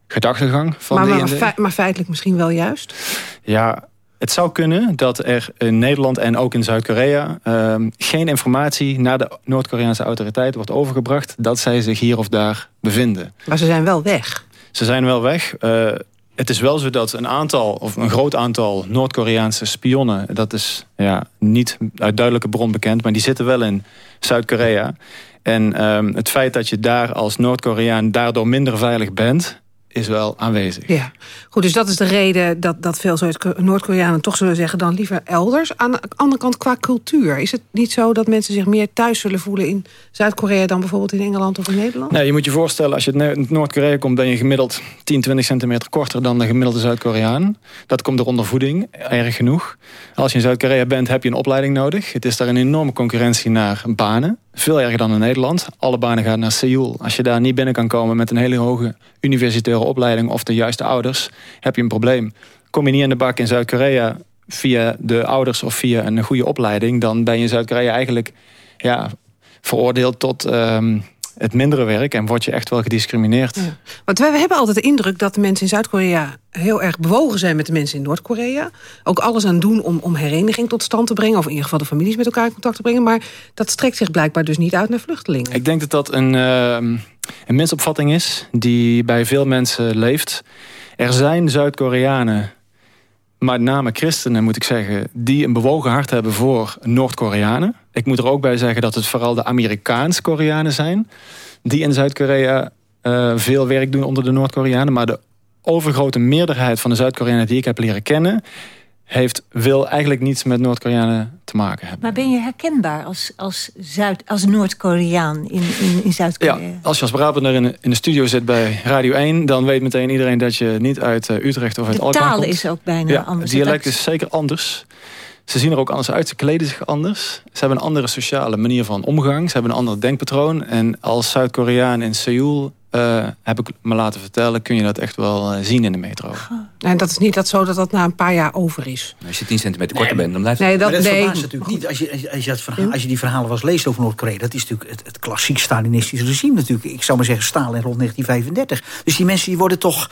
[SPEAKER 31] gedachtegang van
[SPEAKER 3] maar,
[SPEAKER 31] de
[SPEAKER 3] maar,
[SPEAKER 31] IND.
[SPEAKER 3] maar, feitelijk misschien wel juist?
[SPEAKER 31] Ja, het zou kunnen dat er in Nederland en ook in Zuid-Korea... Uh, geen informatie naar de Noord-Koreaanse autoriteiten wordt overgebracht... dat zij zich hier of daar bevinden.
[SPEAKER 3] Maar ze zijn wel weg.
[SPEAKER 31] Ze zijn wel weg. Uh, het is wel zo dat een aantal, of een groot aantal Noord-Koreaanse spionnen, dat is ja, niet uit duidelijke bron bekend, maar die zitten wel in Zuid-Korea. En ehm, het feit dat je daar als Noord-Koreaan daardoor minder veilig bent, is wel aanwezig.
[SPEAKER 3] Ja, goed, dus dat is de reden dat, dat veel Noord-Koreanen toch zullen zeggen... dan liever elders. Aan de andere kant, qua cultuur... is het niet zo dat mensen zich meer thuis zullen voelen in Zuid-Korea... dan bijvoorbeeld in Engeland of in Nederland?
[SPEAKER 31] Nee, je moet je voorstellen, als je in Noord-Korea komt... ben je gemiddeld 10, 20 centimeter korter dan de gemiddelde Zuid-Koreaan. Dat komt door ondervoeding, erg genoeg. Als je in Zuid-Korea bent, heb je een opleiding nodig. Het is daar een enorme concurrentie naar banen. Veel erger dan in Nederland. Alle banen gaan naar Seoul. Als je daar niet binnen kan komen met een hele hoge universitaire opleiding... of de juiste ouders, heb je een probleem. Kom je niet in de bak in Zuid-Korea via de ouders of via een goede opleiding... dan ben je in Zuid-Korea eigenlijk ja, veroordeeld tot... Ehm, het mindere werk en word je echt wel gediscrimineerd. Ja.
[SPEAKER 3] Want wij hebben altijd de indruk dat de mensen in Zuid-Korea... heel erg bewogen zijn met de mensen in Noord-Korea. Ook alles aan doen om, om hereniging tot stand te brengen... of in ieder geval de families met elkaar in contact te brengen. Maar dat strekt zich blijkbaar dus niet uit naar vluchtelingen.
[SPEAKER 31] Ik denk dat dat een, uh, een misopvatting is die bij veel mensen leeft. Er zijn Zuid-Koreanen met name christenen moet ik zeggen... die een bewogen hart hebben voor Noord-Koreanen. Ik moet er ook bij zeggen dat het vooral de Amerikaans-Koreanen zijn... die in Zuid-Korea uh, veel werk doen onder de Noord-Koreanen. Maar de overgrote meerderheid van de Zuid-Koreanen die ik heb leren kennen heeft, wil eigenlijk niets met Noord-Koreanen te maken hebben.
[SPEAKER 26] Maar ben je herkenbaar als, als, Zuid, als Noord-Koreaan in, in, in Zuid-Korea?
[SPEAKER 31] Ja, als je als Brabander in, in de studio zit bij Radio 1... dan weet meteen iedereen dat je niet uit uh, Utrecht of uit Alkmaar komt.
[SPEAKER 26] De taal is ook bijna
[SPEAKER 31] ja,
[SPEAKER 26] anders.
[SPEAKER 31] Het dialect is zeker anders. Ze zien er ook anders uit, ze kleden zich anders. Ze hebben een andere sociale manier van omgang. Ze hebben een ander denkpatroon. En als Zuid-Koreaan in Seoul uh, heb ik me laten vertellen, kun je dat echt wel uh, zien in de metro.
[SPEAKER 3] En dat is niet dat zo dat dat na een paar jaar over is.
[SPEAKER 2] Als je 10 centimeter korter bent, dan blijft
[SPEAKER 3] het... Nee, dat,
[SPEAKER 17] maar dat
[SPEAKER 3] nee.
[SPEAKER 17] natuurlijk niet. Als je, als, je, als, je dat verhaal, als je die verhalen was leest over Noord-Korea... dat is natuurlijk het, het klassiek Stalinistische regime natuurlijk. Ik zou maar zeggen Stalin rond 1935. Dus die mensen die worden toch...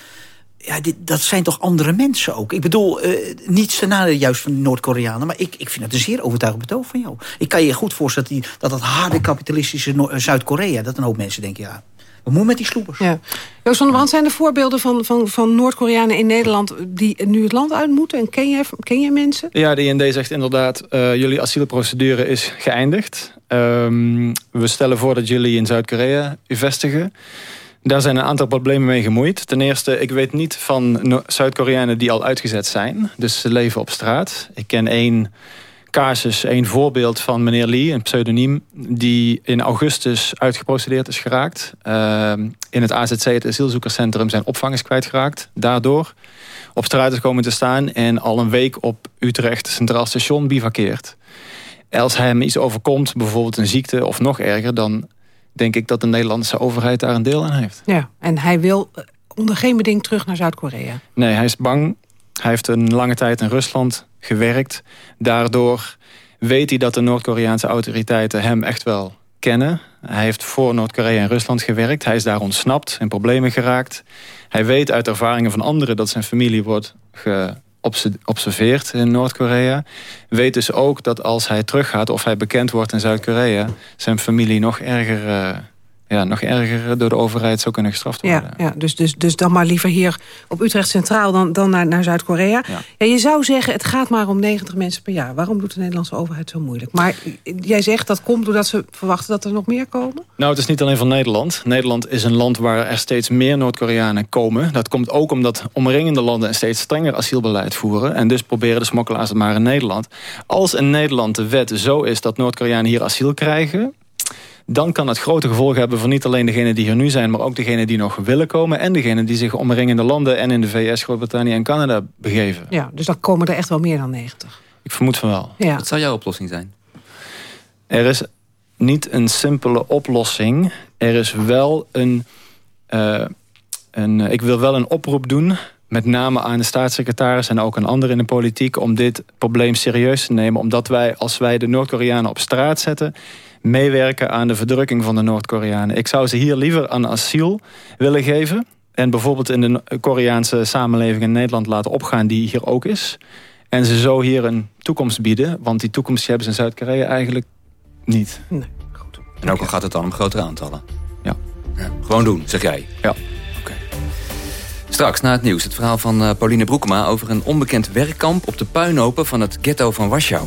[SPEAKER 17] Ja, dit, dat zijn toch andere mensen ook. Ik bedoel, uh, niets ten nadele juist van Noord-Koreanen... maar ik, ik vind het een zeer overtuigend betoog van jou. Ik kan je goed voorstellen dat, die, dat dat harde kapitalistische Zuid-Korea... dat een hoop mensen denken, ja, wat moet met die sloepers?
[SPEAKER 3] Ja. Joost van der Brand, zijn er voorbeelden van, van, van Noord-Koreanen in Nederland... die nu het land uit moeten? En ken je, ken je mensen?
[SPEAKER 31] Ja, de IND zegt inderdaad... Uh, jullie asielprocedure is geëindigd. Um, we stellen voor dat jullie in Zuid-Korea u vestigen. Daar zijn een aantal problemen mee gemoeid. Ten eerste, ik weet niet van Zuid-Koreanen die al uitgezet zijn. Dus ze leven op straat. Ik ken één casus, één voorbeeld van meneer Lee, een pseudoniem... die in augustus uitgeprocedeerd is geraakt. Uh, in het AZC, het asielzoekerscentrum, zijn opvangers kwijtgeraakt. Daardoor op straat is komen te staan... en al een week op Utrecht Centraal Station bivakkeert. Als hem iets overkomt, bijvoorbeeld een ziekte of nog erger... dan denk ik dat de Nederlandse overheid daar een deel aan heeft.
[SPEAKER 3] Ja, en hij wil onder geen beding terug naar Zuid-Korea.
[SPEAKER 31] Nee, hij is bang. Hij heeft een lange tijd in Rusland gewerkt. Daardoor weet hij dat de Noord-Koreaanse autoriteiten hem echt wel kennen. Hij heeft voor Noord-Korea en Rusland gewerkt. Hij is daar ontsnapt, in problemen geraakt. Hij weet uit ervaringen van anderen dat zijn familie wordt geobserveerd in Noord-Korea. Weet dus ook dat als hij teruggaat of hij bekend wordt in Zuid-Korea... zijn familie nog erger... Ja, nog erger door de overheid zou kunnen gestraft worden.
[SPEAKER 3] Ja, ja dus, dus, dus dan maar liever hier op Utrecht Centraal dan, dan naar, naar Zuid-Korea. Ja. ja. je zou zeggen, het gaat maar om 90 mensen per jaar. Waarom doet de Nederlandse overheid zo moeilijk? Maar jij zegt dat komt doordat ze verwachten dat er nog meer komen?
[SPEAKER 31] Nou, het is niet alleen van Nederland. Nederland is een land waar er steeds meer Noord-Koreanen komen. Dat komt ook omdat omringende landen een steeds strenger asielbeleid voeren. En dus proberen de smokkelaars het maar in Nederland. Als in Nederland de wet zo is dat Noord-Koreanen hier asiel krijgen dan kan het grote gevolgen hebben voor niet alleen degenen die hier nu zijn... maar ook degenen die nog willen komen... en degenen die zich omringende landen en in de VS, Groot-Brittannië en Canada begeven.
[SPEAKER 3] Ja, dus dan komen er echt wel meer dan 90.
[SPEAKER 31] Ik vermoed van wel.
[SPEAKER 3] Ja.
[SPEAKER 2] Wat zou jouw oplossing zijn?
[SPEAKER 31] Er is niet een simpele oplossing. Er is wel een... Uh, een ik wil wel een oproep doen met name aan de staatssecretaris en ook aan anderen in de politiek... om dit probleem serieus te nemen. Omdat wij, als wij de Noord-Koreanen op straat zetten meewerken aan de verdrukking van de Noord-Koreanen. Ik zou ze hier liever aan asiel willen geven. En bijvoorbeeld in de Koreaanse samenleving in Nederland laten opgaan... die hier ook is. En ze zo hier een toekomst bieden. Want die toekomst hebben ze in Zuid-Korea eigenlijk niet.
[SPEAKER 3] Nee, goed.
[SPEAKER 2] En ook al gaat het dan om grotere aantallen.
[SPEAKER 31] Ja.
[SPEAKER 2] ja. Gewoon doen, zeg jij.
[SPEAKER 31] Ja.
[SPEAKER 2] Straks na het nieuws het verhaal van uh, Pauline Broekema... over een onbekend werkkamp op de puinopen van het ghetto van Warschau.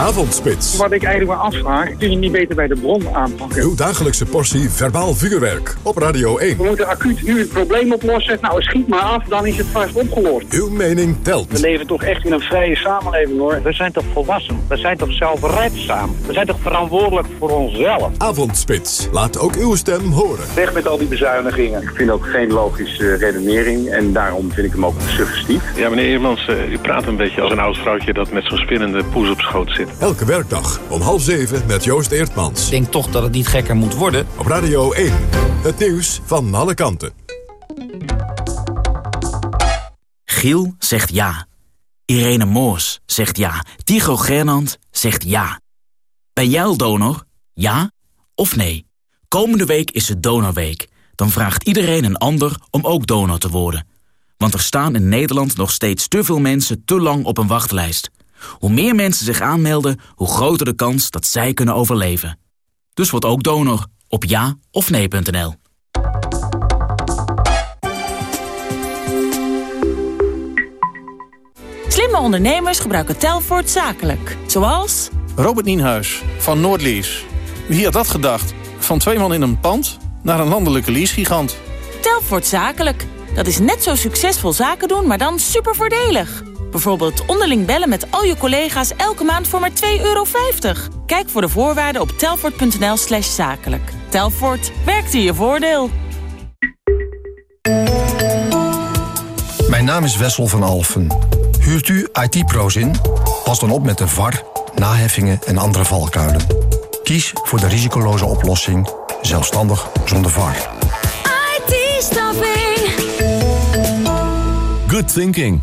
[SPEAKER 1] Avondspits.
[SPEAKER 32] Wat ik eigenlijk maar afvraag, kun je niet beter bij de bron aanpakken?
[SPEAKER 1] Uw dagelijkse portie verbaal vuurwerk op Radio 1.
[SPEAKER 32] We moeten acuut nu het probleem oplossen. Nou, schiet maar af, dan is het vast opgelost.
[SPEAKER 1] Uw mening telt.
[SPEAKER 32] We leven toch echt in een vrije samenleving, hoor.
[SPEAKER 33] We zijn toch volwassen? We zijn toch zelfredzaam? We zijn toch verantwoordelijk voor onszelf?
[SPEAKER 1] Avondspits. Laat ook uw stem horen.
[SPEAKER 32] Weg met al die bezuinigingen.
[SPEAKER 34] Ik vind ook geen logische redenering en daarom vind ik hem ook suggestief.
[SPEAKER 5] Ja, meneer Eermans, uh, u praat een beetje als een oud vrouwtje dat met zo'n spinnende poes op schoot zit.
[SPEAKER 1] Elke werkdag om half zeven met Joost Eertmans.
[SPEAKER 35] Ik denk toch dat het niet gekker moet worden.
[SPEAKER 1] Op Radio 1. Het nieuws van alle kanten.
[SPEAKER 36] Giel zegt ja. Irene Moors zegt ja. Tigo Gernand zegt ja. Ben jij al donor? Ja of nee? Komende week is het Donorweek. Dan vraagt iedereen een ander om ook donor te worden. Want er staan in Nederland nog steeds te veel mensen te lang op een wachtlijst. Hoe meer mensen zich aanmelden, hoe groter de kans dat zij kunnen overleven. Dus word ook donor op ja of nee.nl.
[SPEAKER 21] Slimme ondernemers gebruiken Telfort zakelijk. Zoals...
[SPEAKER 27] Robert Nienhuis van Noordlease. Wie had dat gedacht? Van twee man in een pand naar een landelijke leasegigant.
[SPEAKER 21] Telfort zakelijk. Dat is net zo succesvol zaken doen, maar dan super voordelig. Bijvoorbeeld onderling bellen met al je collega's elke maand voor maar 2,50 euro. Kijk voor de voorwaarden op telfort.nl slash zakelijk. Telfort, werkt in je voordeel.
[SPEAKER 37] Mijn naam is Wessel van Alfen. Huurt u IT-pro's in? Pas dan op met de VAR, naheffingen en andere valkuilen. Kies voor de risicoloze oplossing, zelfstandig zonder VAR.
[SPEAKER 18] IT-staffing.
[SPEAKER 38] Good thinking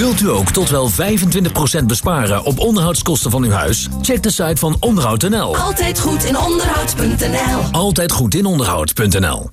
[SPEAKER 39] Wilt u ook tot wel 25% besparen op onderhoudskosten van uw huis? Check de site van onderhoud.nl.
[SPEAKER 18] Altijd goed in onderhoud.nl.
[SPEAKER 39] Altijd goed in onderhoud.nl.